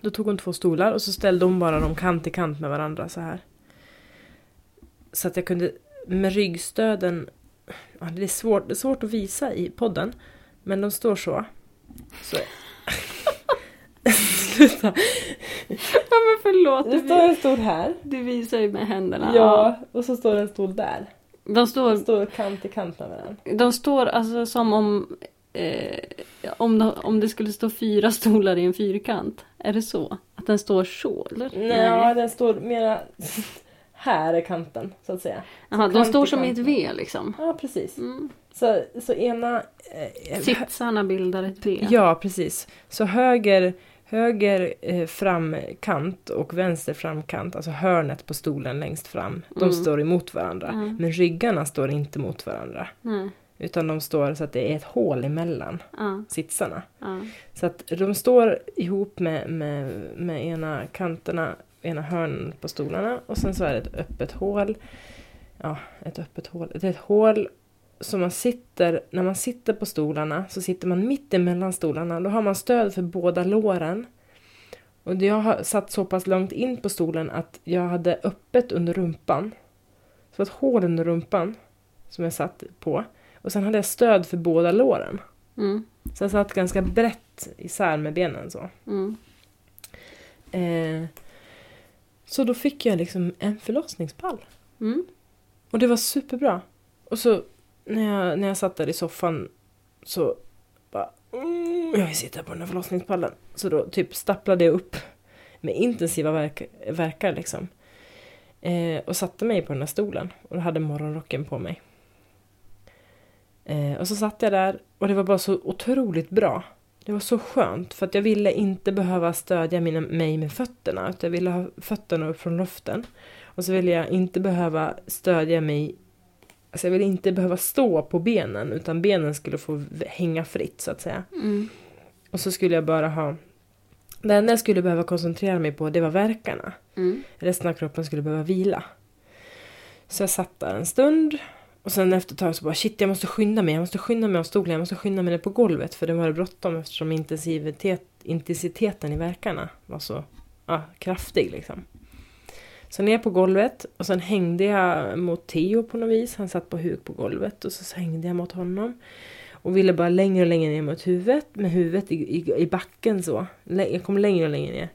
Då tog hon två stolar och så ställde hon bara dem kant i kant med varandra så här. Så att jag kunde med ryggstöden, ja, det, är svårt, det är svårt att visa i podden. Men de står så. så. [LAUGHS] [LAUGHS] Sluta. Ja men förlåt. Det står en stol här. Du visar ju med händerna. Ja, och så står det en stol där. De De står, står kant i kant med varandra. de står alltså som om... Eh, om, de, om det skulle stå fyra stolar i en fyrkant. Är det så? Att den står så eller? Nej, den står mera... [LAUGHS] Här är kanten, så att säga. Jaha, de står som i ett. V liksom. Ja, precis. Mm. Så, så ena... Eh, Sitsarna bildar ett V. Ja, precis. Så höger, höger eh, framkant och vänster framkant, alltså hörnet på stolen längst fram, de Mm. står emot varandra. Mm. Men ryggarna står inte mot varandra. Nej. Utan de står så att det är ett hål emellan Ja, sitsarna. Så att de står ihop med, med, med ena kanterna, ena hörnen på stolarna och sen så är det ett öppet hål. Ja, ett öppet hål. Det är ett hål som man sitter, när man sitter på stolarna så sitter man mitt emellan stolarna. Då har man stöd för båda låren. Och jag har satt så pass långt in på stolen att jag hade öppet under rumpan. Så det var ett hål under rumpan som jag satt på. Och sen hade jag stöd för båda låren. Mm. Så jag satt ganska brett isär med benen så. Mm. Eh, så då fick jag liksom en förlossningspall. Mm. Och det var superbra. Och så när jag, när jag satt där i soffan så bara mm, jag vill sitta på den här förlossningspallen. Så då typ stapplade jag upp med intensiva verk, verkar liksom. Eh, och satte mig på den här stolen och då hade morgonrocken på mig. Eh, och så satt jag där och det var bara så otroligt bra. Det var så skönt för att jag ville inte behöva stödja mina, mig med fötterna utan jag ville ha fötterna upp från luften. Och så ville jag inte behöva stödja mig Alltså jag ville inte behöva stå på benen utan benen skulle få hänga fritt så att säga. Mm. Och så skulle jag bara ha... Det enda jag skulle behöva koncentrera mig på det var verkarna. Mm. Resten av kroppen skulle behöva vila. Så jag satt där en stund. Och sen efter ett tag så bara shit jag måste skynda mig. Jag måste skynda mig av stolen. Jag måste skynda mig ner på golvet. För det var bråttom eftersom intensivitet, intensiteten i verkarna var så ja, kraftig liksom. Så ner på golvet och sen hängde jag mot Theo på något vis. Han satt på huk på golvet och så hängde jag mot honom. Och ville bara längre och längre ner mot huvudet. Med huvudet i, i, i backen så. Jag kom längre och längre ner.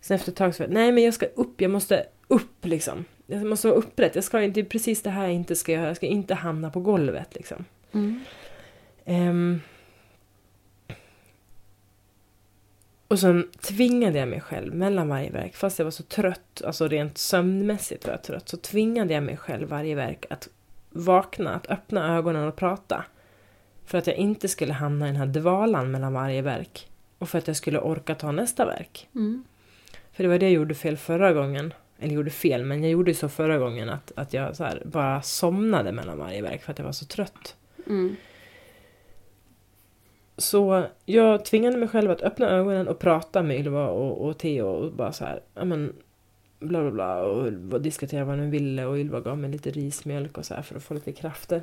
Sen efter ett tag så var jag, nej men jag ska upp, jag måste upp liksom. Jag måste vara upprätt, jag ska inte, det är precis det här jag inte ska göra, jag ska inte hamna på golvet liksom. Mm. Ehm. Och sen tvingade jag mig själv mellan varje verk, fast jag var så trött, alltså rent sömnmässigt var jag trött, så tvingade jag mig själv varje verk att vakna, att öppna ögonen och prata. För att jag inte skulle hamna i den här dvalan mellan varje verk. Och för att jag skulle orka ta nästa verk. Mm. För det var det jag gjorde fel förra gången. Eller gjorde fel, men jag gjorde ju så förra gången att, att jag bara somnade mellan varje verk för att jag var så trött. Mm. Så jag tvingade mig själv att öppna ögonen och prata med Ylva och, och Theo och bara så här, ja men bla bla bla och diskutera vad den ville och Ylva gav mig lite rismjölk och så här för att få lite krafter.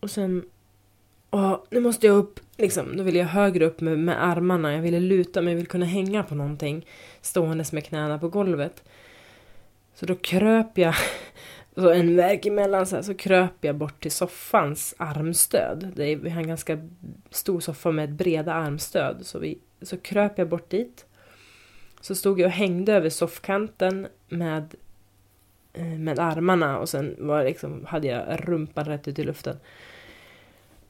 Och sen, åh, nu måste jag upp, liksom, då ville jag högre upp med, med armarna, jag ville luta mig, jag ville kunna hänga på någonting ståendes med knäna på golvet. Så då kröp jag så en väg emellan så, här, så kröp jag bort till soffans armstöd. Det är, vi har en ganska stor soffa med breda armstöd. Så, vi, så kröp jag bort dit. Så stod jag och hängde över soffkanten med, eh, med armarna och sen var det liksom, hade jag rumpan rätt ut i luften.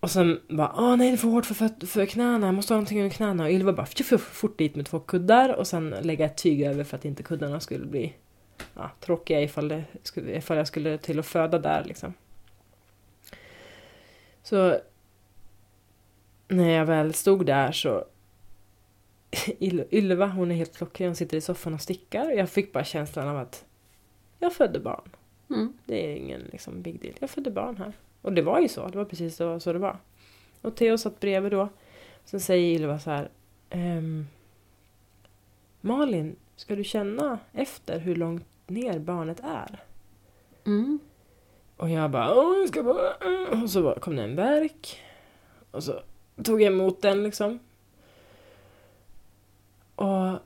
Och sen bara, åh nej det är för hårt för, för, för knäna, jag måste ha någonting under knäna. Och Ylva bara, fort dit med två kuddar och sen lägga ett tyg över för att inte kuddarna skulle bli ja, tråkiga ifall, det skulle, ifall jag skulle till att föda där liksom. Så när jag väl stod där så [LAUGHS] Yl- Ylva, hon är helt klockren, hon sitter i soffan och stickar. Jag fick bara känslan av att jag födde barn. Mm. Det är ingen liksom big deal. Jag födde barn här. Och det var ju så, det var precis så, så det var. Och Theo satt bredvid då. Sen säger Ylva så här. ehm, Malin, ska du känna efter hur långt ner barnet är? Mm. Och jag bara, åh, jag ska bara... äh." Och så bara kom det en verk. Och så tog jag emot den liksom. Och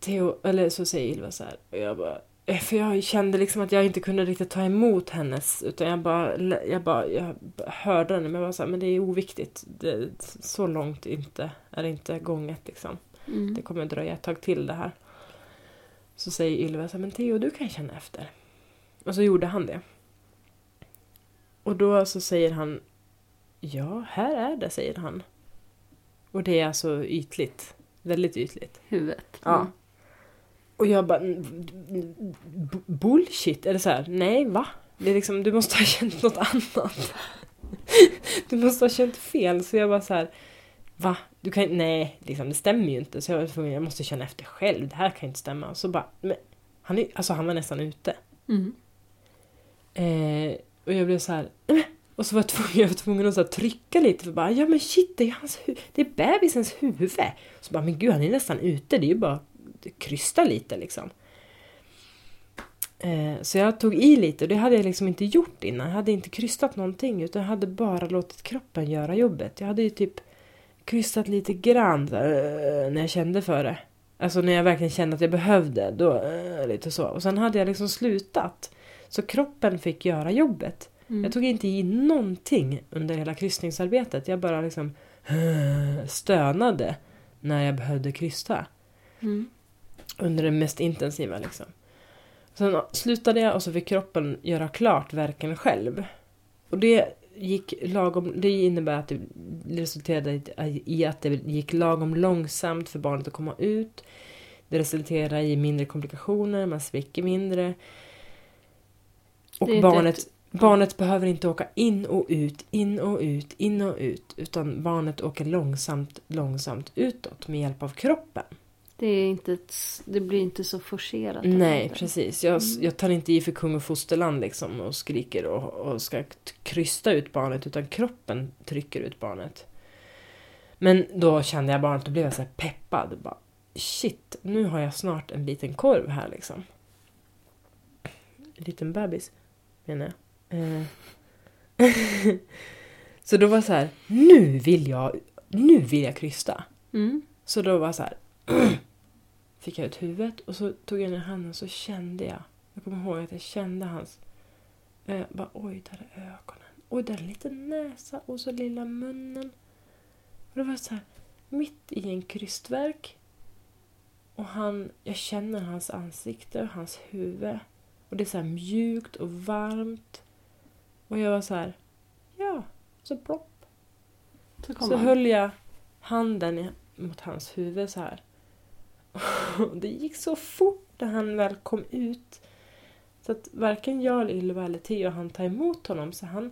Theo, eller så säger Ylva så här, och jag bara, eh, för jag kände liksom att jag inte kunde riktigt ta emot hennes, utan jag bara, jag bara, jag hörde henne, men jag var så här, men det är oviktigt. Det, så långt inte, är det inte gånget liksom. Mm. Det kommer dröja ett tag till det här. Så säger Ylva så här, men Theo du kan känna efter. Och så gjorde han det. Och då så säger han, ja här är det, säger han. Och det är alltså ytligt. Väldigt ytligt. Huvudet. Ja. Mm. Och jag bara, "Mm, b- bullshit, eller så här, nej va? Det är liksom, du måste ha [LAUGHS] känt något annat. Du måste ha känt fel, så jag bara så här, va? Du kan nej, liksom, det stämmer ju inte. Så jag jag måste känna efter själv, det här kan ju inte stämma. Så bara, men han, är, alltså, han var nästan ute. Mm. Eh, och jag blev så här, "Nej." och så var jag tvungen, [LAUGHS] jag var tvungen att så här, trycka lite för bara, ja men shit, det är, hans hu- det är bebisens huvud. Så bara, men gud han är nästan ute, det är ju bara krysta lite liksom. Eh, så jag tog i lite och det hade jag liksom inte gjort innan. Jag hade inte krystat någonting utan jag hade bara låtit kroppen göra jobbet. Jag hade ju typ krystat lite grann här, eh, när jag kände för det. Alltså när jag verkligen kände att jag behövde, då eh, lite så. Och sen hade jag liksom slutat. Så kroppen fick göra jobbet. Mm. Jag tog inte i någonting under hela kryssningsarbetet. Jag bara liksom stönade när jag behövde krysta. Mm. Under det mest intensiva liksom. Sen slutade jag och så fick kroppen göra klart verken själv. Och det gick lagom, det innebär att det resulterade i- att det gick lagom långsamt för barnet att komma ut. Det resulterar i mindre komplikationer, man svicker mindre. Och barnet, ett- barnet behöver inte åka in och ut, in och ut, in och ut. Utan barnet åker långsamt, långsamt utåt med hjälp av kroppen. Det, är inte ett, det blir inte så forcerat. Nej, precis. Jag, Mm. jag tar inte i för kung och fosterland liksom och skriker och, och ska krysta ut barnet utan kroppen trycker ut barnet. Men då kände jag barnet och blev jag så här peppad. Bara, Shit, nu har jag snart en liten korv här liksom. En liten bebis, menar jag. Eh. [LAUGHS] så då var det så här, nu vill jag, nu vill jag krysta. Mm. Så då var jag så här. [CLEARS THROAT] Fick jag ut huvudet och så tog jag ner handen och så kände jag. Jag kommer ihåg att jag kände hans. Eh, bara oj, där är ögonen. Oj, där är en liten näsa och så lilla munnen. Och det var så här. Mitt i en krystverk. Och han, jag känner hans ansikte och hans huvud. Och det är så mjukt och varmt. Och jag var så här. Ja, så plopp. Så Så höll jag handen mot hans huvud så här. [LAUGHS] Det gick så fort när han väl kom ut. Så att varken jag, eller Ylva eller Theo han ta emot honom. Så han,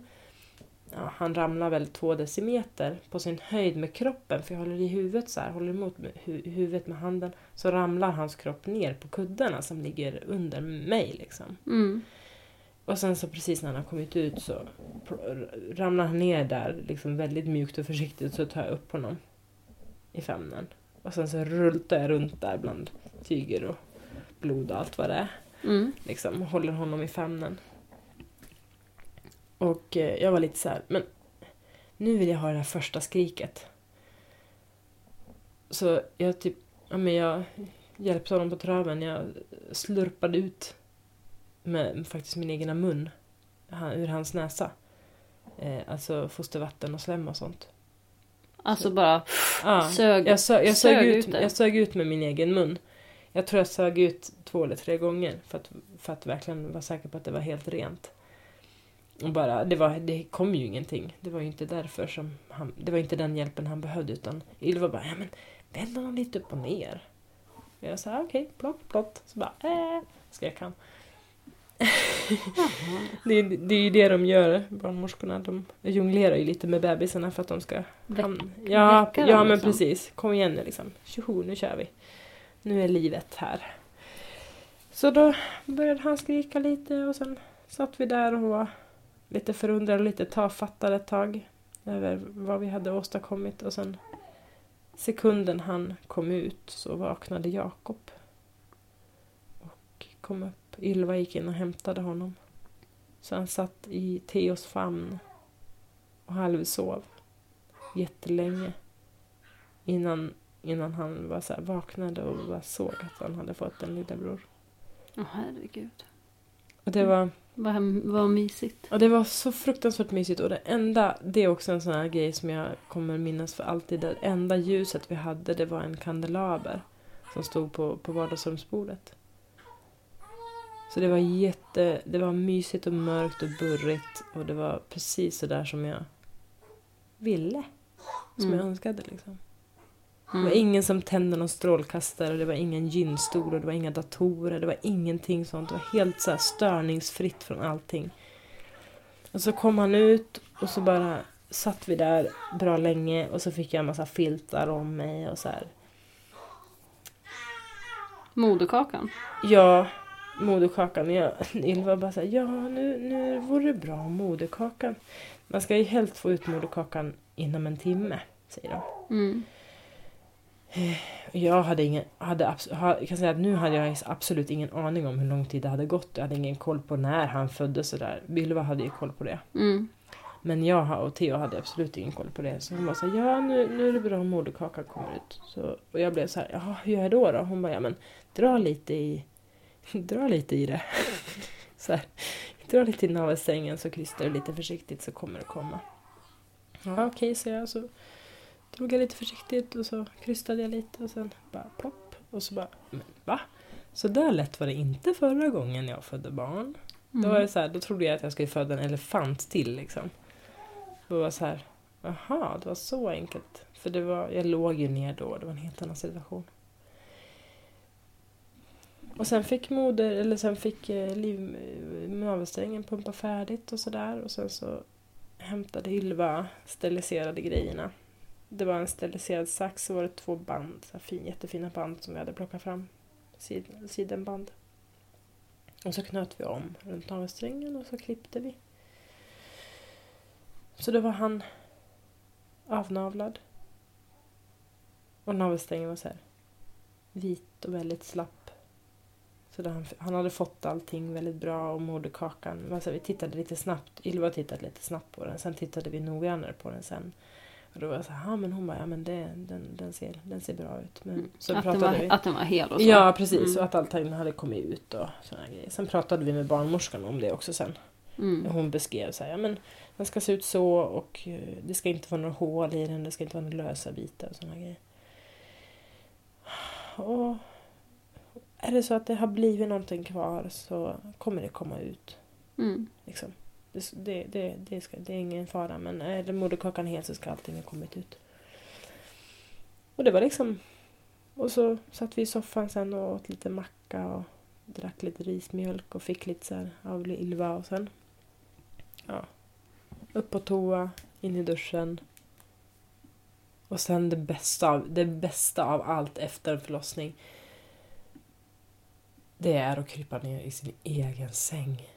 ja, han ramlar väl två decimeter på sin höjd med kroppen. För jag håller i huvudet så här, håller emot med hu- huvudet med handen. Så ramlar hans kropp ner på kuddarna som ligger under mig liksom. Mm. Och sen så precis när han har kommit ut så ramlar han ner där liksom väldigt mjukt och försiktigt så tar jag upp honom i famnen. Och sen så rultar jag runt där bland tyger och blod och allt vad det är. Mm. Liksom, och håller honom i famnen. Och eh, jag var lite så här, men nu vill jag ha det här första skriket. Så jag typ, ja men jag hjälpte honom på traven. Jag slurpade ut med faktiskt min egna mun han, ur hans näsa. Eh, alltså fostervatten och slem och sånt. Alltså bara Ja, sög, jag, sö, jag, sög sög ut, ut det. jag sög ut med min egen mun. Jag tror jag sög ut två eller tre gånger för att, för att verkligen vara säker på att det var helt rent. Och bara, det, var, det kom ju ingenting. Det var ju inte därför som han, det var inte den hjälpen han behövde utan Ylva bara, ja men vänd honom lite upp och ner. Och jag sa okej, plott, plott. Så bara, äh, skrek han. Jaha. Det, är- det är ju det de gör, barnmorskorna. De jonglerar ju lite med bebisarna för att de ska... Ham- ja, ja men liksom. precis. Kom igen nu liksom. Tjoho, nu kör vi. Nu är livet här. Så då började han skrika lite och sen satt vi där och var lite förundrade och lite tafattade ett tag. Över vad vi hade åstadkommit och sen sekunden han kom ut så vaknade Jakob. Och kom upp. Ylva gick in och hämtade honom. Så han satt i Theos famn och halvsov jättelänge innan, innan han var så vaknade och bara såg att han hade fått en lillebror. Åh herregud. Och det var, Vad, vad mysigt. och det var så fruktansvärt mysigt och det enda, det är också en sån här grej som jag kommer minnas för alltid. Det enda ljuset vi hade det var en kandelaber som stod på, på vardagsrumsbordet. Så det var jätte, det var mysigt och mörkt och burrigt och det var precis så där som jag ville. Som Mm. jag önskade liksom. Det Mm. var ingen som tände någon strålkastare, det var ingen gynstol och det var inga datorer, det var ingenting sånt. Det var helt så störningsfritt från allting. Och så kom han ut och så bara satt vi där bra länge och så fick jag en massa filtar om mig och så här. Moderkakan. Ja, moderkakan. Jag, Ylva bara såhär, ja nu, nu vore det bra om moderkakan. Man ska ju helst få ut moderkakan inom en timme, säger de. Mm. Jag hade ingen, hade kan säga att nu hade jag absolut ingen aning om hur lång tid det hade gått. Jag hade ingen koll på när han föddes sådär. Ylva hade ju koll på det. Mm. Men jag och Theo hade absolut ingen koll på det. Så hon var såhär, ja nu, nu är det bra om moderkakan kommer ut. Så, och jag blev så här, jaha hur gör jag då, då? Hon bara, ja men dra lite i, [LAUGHS] dra lite i det. [LAUGHS] så här, dra lite i navelsträngen så krystar du lite försiktigt så kommer det komma. Ja okej, så jag. Så drog jag lite försiktigt och så krystade jag lite och sen bara plopp. Och så bara, men va? Så där lätt var det inte förra gången jag födde barn. Då, var Mm. det så här, då trodde jag att jag skulle föda en elefant till liksom. Då var så här, jaha, det var så enkelt. För det var, jag låg ju ner då, det var en helt annan situation. Och sen fick moder, eller sen fick eh, liv, navelsträngen pumpa färdigt och sådär. Och sen så hämtade Ylva steriliserade grejerna. Det var en steriliserad sax och var det två band, så fin, jättefina band som vi hade plockat fram. Sid, sidenband. Och så knöt vi om runt navelsträngen och så klippte vi. Så då var han avnavlad. Och navelsträngen var så här vit och väldigt slapp. Så han, han hade fått allting väldigt bra och moderkakan. Alltså vi tittade lite snabbt. Ylva tittade lite snabbt på den. Sen tittade vi noggrannare på den sen. Och då var jag så här, men hon bara, ja men det, den, den, ser, den ser bra ut. Men så Mm. att, den pratade var, vi. att den var hel och så. Ja, precis. Mm. Och att allting hade kommit ut och såna grejer. Sen pratade vi med barnmorskan om det också sen. Mm. Hon beskrev så här, ja men den ska se ut så och eh, det ska inte vara några hål i den, det ska inte vara några lösa bitar och såna grejer. Och är det så att det har blivit någonting kvar så kommer det komma ut. Mm. Liksom. Det, det, det, det, ska, det är ingen fara men är det moderkakan hel så ska allting ha kommit ut. Och det var liksom... Och så satt vi i soffan sen och åt lite macka och drack lite rismjölk och fick lite så här av Ylva och sen... Ja. Upp på toa, in i duschen. Och sen det bästa av, det bästa av allt efter en förlossning. Det är att krypa ner i sin egen säng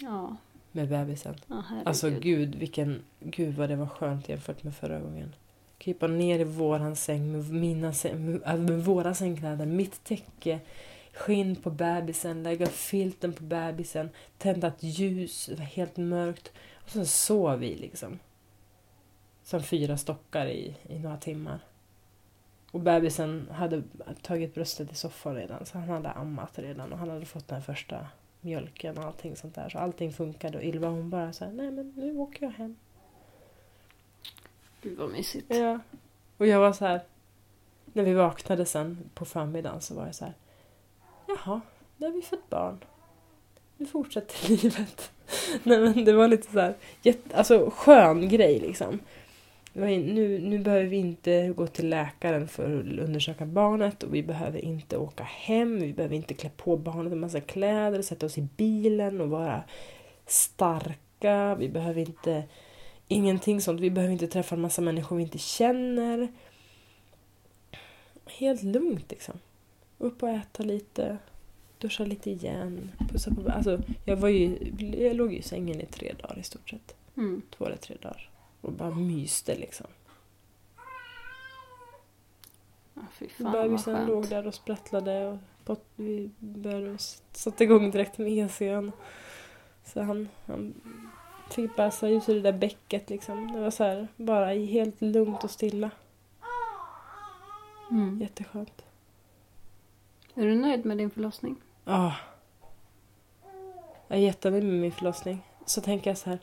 Ja. med bebisen. ja. Alltså gud, vilken, gud vad det var skönt jämfört med förra gången. Krypa ner i våran säng med, mina säng, med, äh, med våra sängkläder, mitt täcke, skinn på bebisen, lägga filten på bebisen, tända ett ljus, det var helt mörkt. Och sen sov vi liksom. Som fyra stockar i, i några timmar. Och bebisen hade tagit bröstet i soffan redan, så han hade ammat redan och han hade fått den första mjölken och allting sånt där. Så allting funkade och Ylva hon bara så här, nej men nu åker jag hem. Gud vad mysigt. Ja. Och jag var så här, när vi vaknade sen på förmiddagen så var jag så här, jaha, nu har vi fått barn. Nu fortsätter [LAUGHS] livet. [LAUGHS] nej men det var lite så här, jätte, alltså skön grej liksom. Nu, nu behöver vi inte gå till läkaren för att undersöka barnet och vi behöver inte åka hem, vi behöver inte klä på barnet en massa kläder, sätta oss i bilen och vara starka. Vi behöver inte ingenting sånt. Vi behöver inte träffa en massa människor vi inte känner. Helt lugnt liksom. Upp och äta lite, duscha lite igen. Pussa på, alltså, jag, var ju, jag låg ju i sängen i tre dagar i stort sett. Mm. Två eller tre dagar. Och bara myste liksom. Ja, fy fan vad Bebisen skönt. låg där och sprattlade och pot- vi började och satte igång direkt med EC'n. Så han, han fick bäsa ut ur det där bäcket liksom. Det var så här, bara helt lugnt och stilla. Mm. Jätteskönt. Är du nöjd med din förlossning? Ja. Jag är jättenöjd med min förlossning. Så tänker jag så här.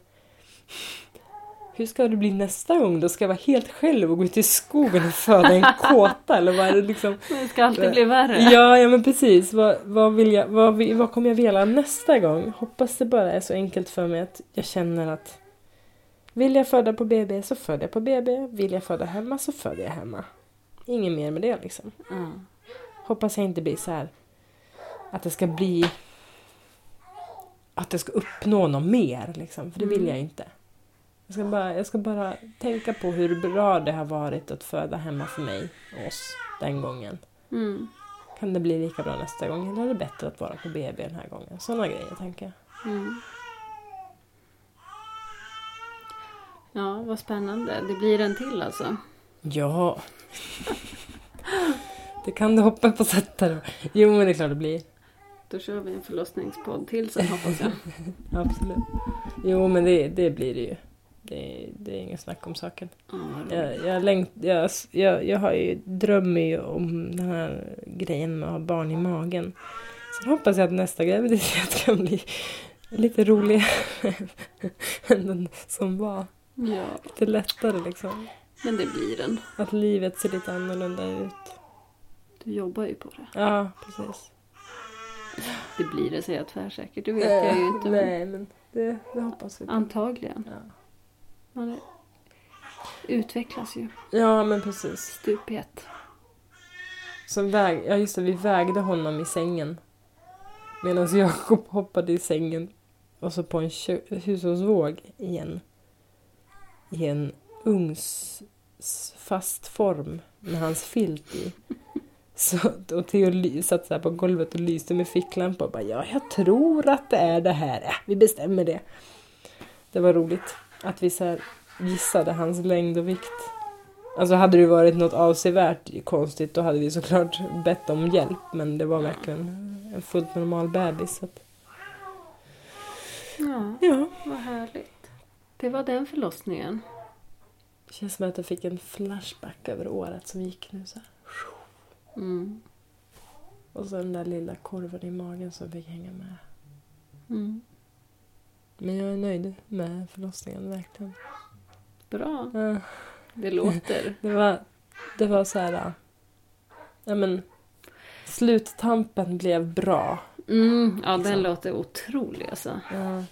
Hur ska det bli nästa gång då? Ska jag vara helt själv och gå ut i skogen och föda en [LAUGHS] kåta? Eller vad är det liksom? Det ska alltid bli värre. Ja, ja men precis. Vad, vad, vill jag, vad, vad kommer jag vilja nästa gång? Hoppas det bara är så enkelt för mig att jag känner att vill jag föda på BB så föder jag på BB. Vill jag föda hemma så föder jag hemma. Inget mer med det liksom. Ja. Hoppas jag inte blir så här att det ska bli att jag ska uppnå något mer liksom. För det vill Mm. jag inte. Jag ska, bara, jag ska bara tänka på hur bra det har varit att föda hemma för mig och oss den gången. Mm. Kan det bli lika bra nästa gång eller är det bättre att vara på BB den här gången? Sådana grejer tänker jag. Mm. Ja, vad spännande. Det blir en till alltså. Ja. det kan du hoppa på sätt där. Jo men det är klart det blir. Då kör vi en förlossningspodd till sen hoppas jag. [LAUGHS] Absolut. Jo men det, det blir det ju. Det, det är inget snack om saken. Roligt. Jag, jag, längt, jag, jag, jag har ju drömmer ju om den här grejen med att ha barn i magen. Sen hoppas jag att nästa graviditet [LAUGHS] kan bli lite roligare [LAUGHS] än den som var. ja, Lite lättare liksom. men det blir den. Att livet ser lite annorlunda ut. Du jobbar ju på det. Ja, precis. Det blir det säger jag tvärsäkert. Det vet jag ju inte. Nej, men det, det hoppas vi på. Antagligen. Ja. Man utvecklas ju ja, men precis. stup i ett. Så väg, ja just det, vi vägde honom i sängen. Medan Jakob hoppade i sängen. Och så på en hushållsvåg i en, i en ugnsfast form med hans filt i. Så, och Theo satt så här på golvet och lyste med ficklampa och bara ja, jag tror att det är det här. Äh, vi bestämmer det. Det var roligt att vi så här gissade hans längd och vikt. Alltså hade det varit något avsevärt konstigt då hade vi såklart bett om hjälp men det var verkligen en fullt normal bebis. Så att, Ja, ja. vad härligt. Det var den förlossningen. Det känns som att jag fick en flashback över året som gick nu så. Mm. Och så den där lilla korven i magen som fick hänga med. Mm. Men jag är nöjd med förlossningen verkligen. Bra. Ja, Det låter. [LAUGHS] Det var, det var så här... Ja men... Sluttampen blev bra. Mm, ja, den Liksom. låter otrolig alltså. Ja.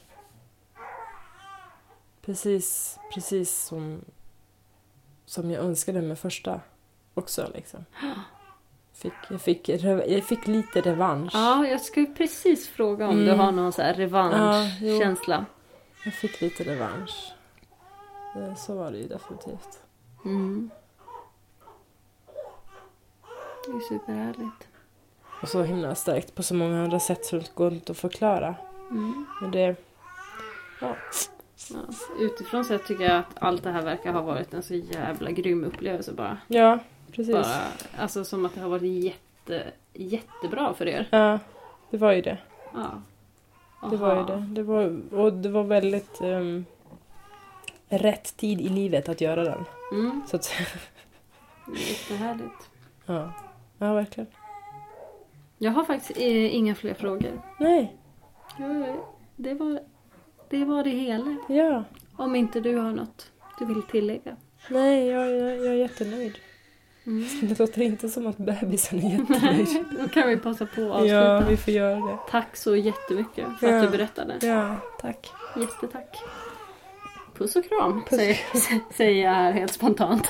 Precis, precis som, som jag önskade med första också liksom. [GASPS] Fick, jag, fick, jag fick lite revansch. Ja, jag skulle precis fråga om du Mm. har någon så här Ja, revanschkänsla. Jag fick lite revansch. Det- Så var det ju definitivt. Mm. Det är superhärligt. Och så himla starkt på så många andra sätt så det går inte att förklara. Mm. Men det... Ja. Ja. Utifrån sett tycker jag att allt det här verkar ha varit en så jävla grym upplevelse bara. Ja, precis. bara alltså som att det har varit jätte, jättebra för er. Ja, det var ju det. Ja. Det var ju det. det var, och det var väldigt ehm, rätt tid i livet att göra den. Mm. Så att, Jättehärligt. ja. ja, verkligen. Jag har faktiskt eh, inga fler frågor. Nej, det, var, det var det hela. ja. Om inte du har något du vill tillägga. Nej, jag, jag, jag är jättenöjd. Mm. [LAUGHS] Det låter inte som att bebisen är jättenöjd. Då kan vi passa på att avsluta. ja, vi får göra det. Tack så jättemycket för Ja. att du berättade. Ja, tack. Jättetack. Puss och kram, Puss. Säger, [LAUGHS] säger jag här helt spontant.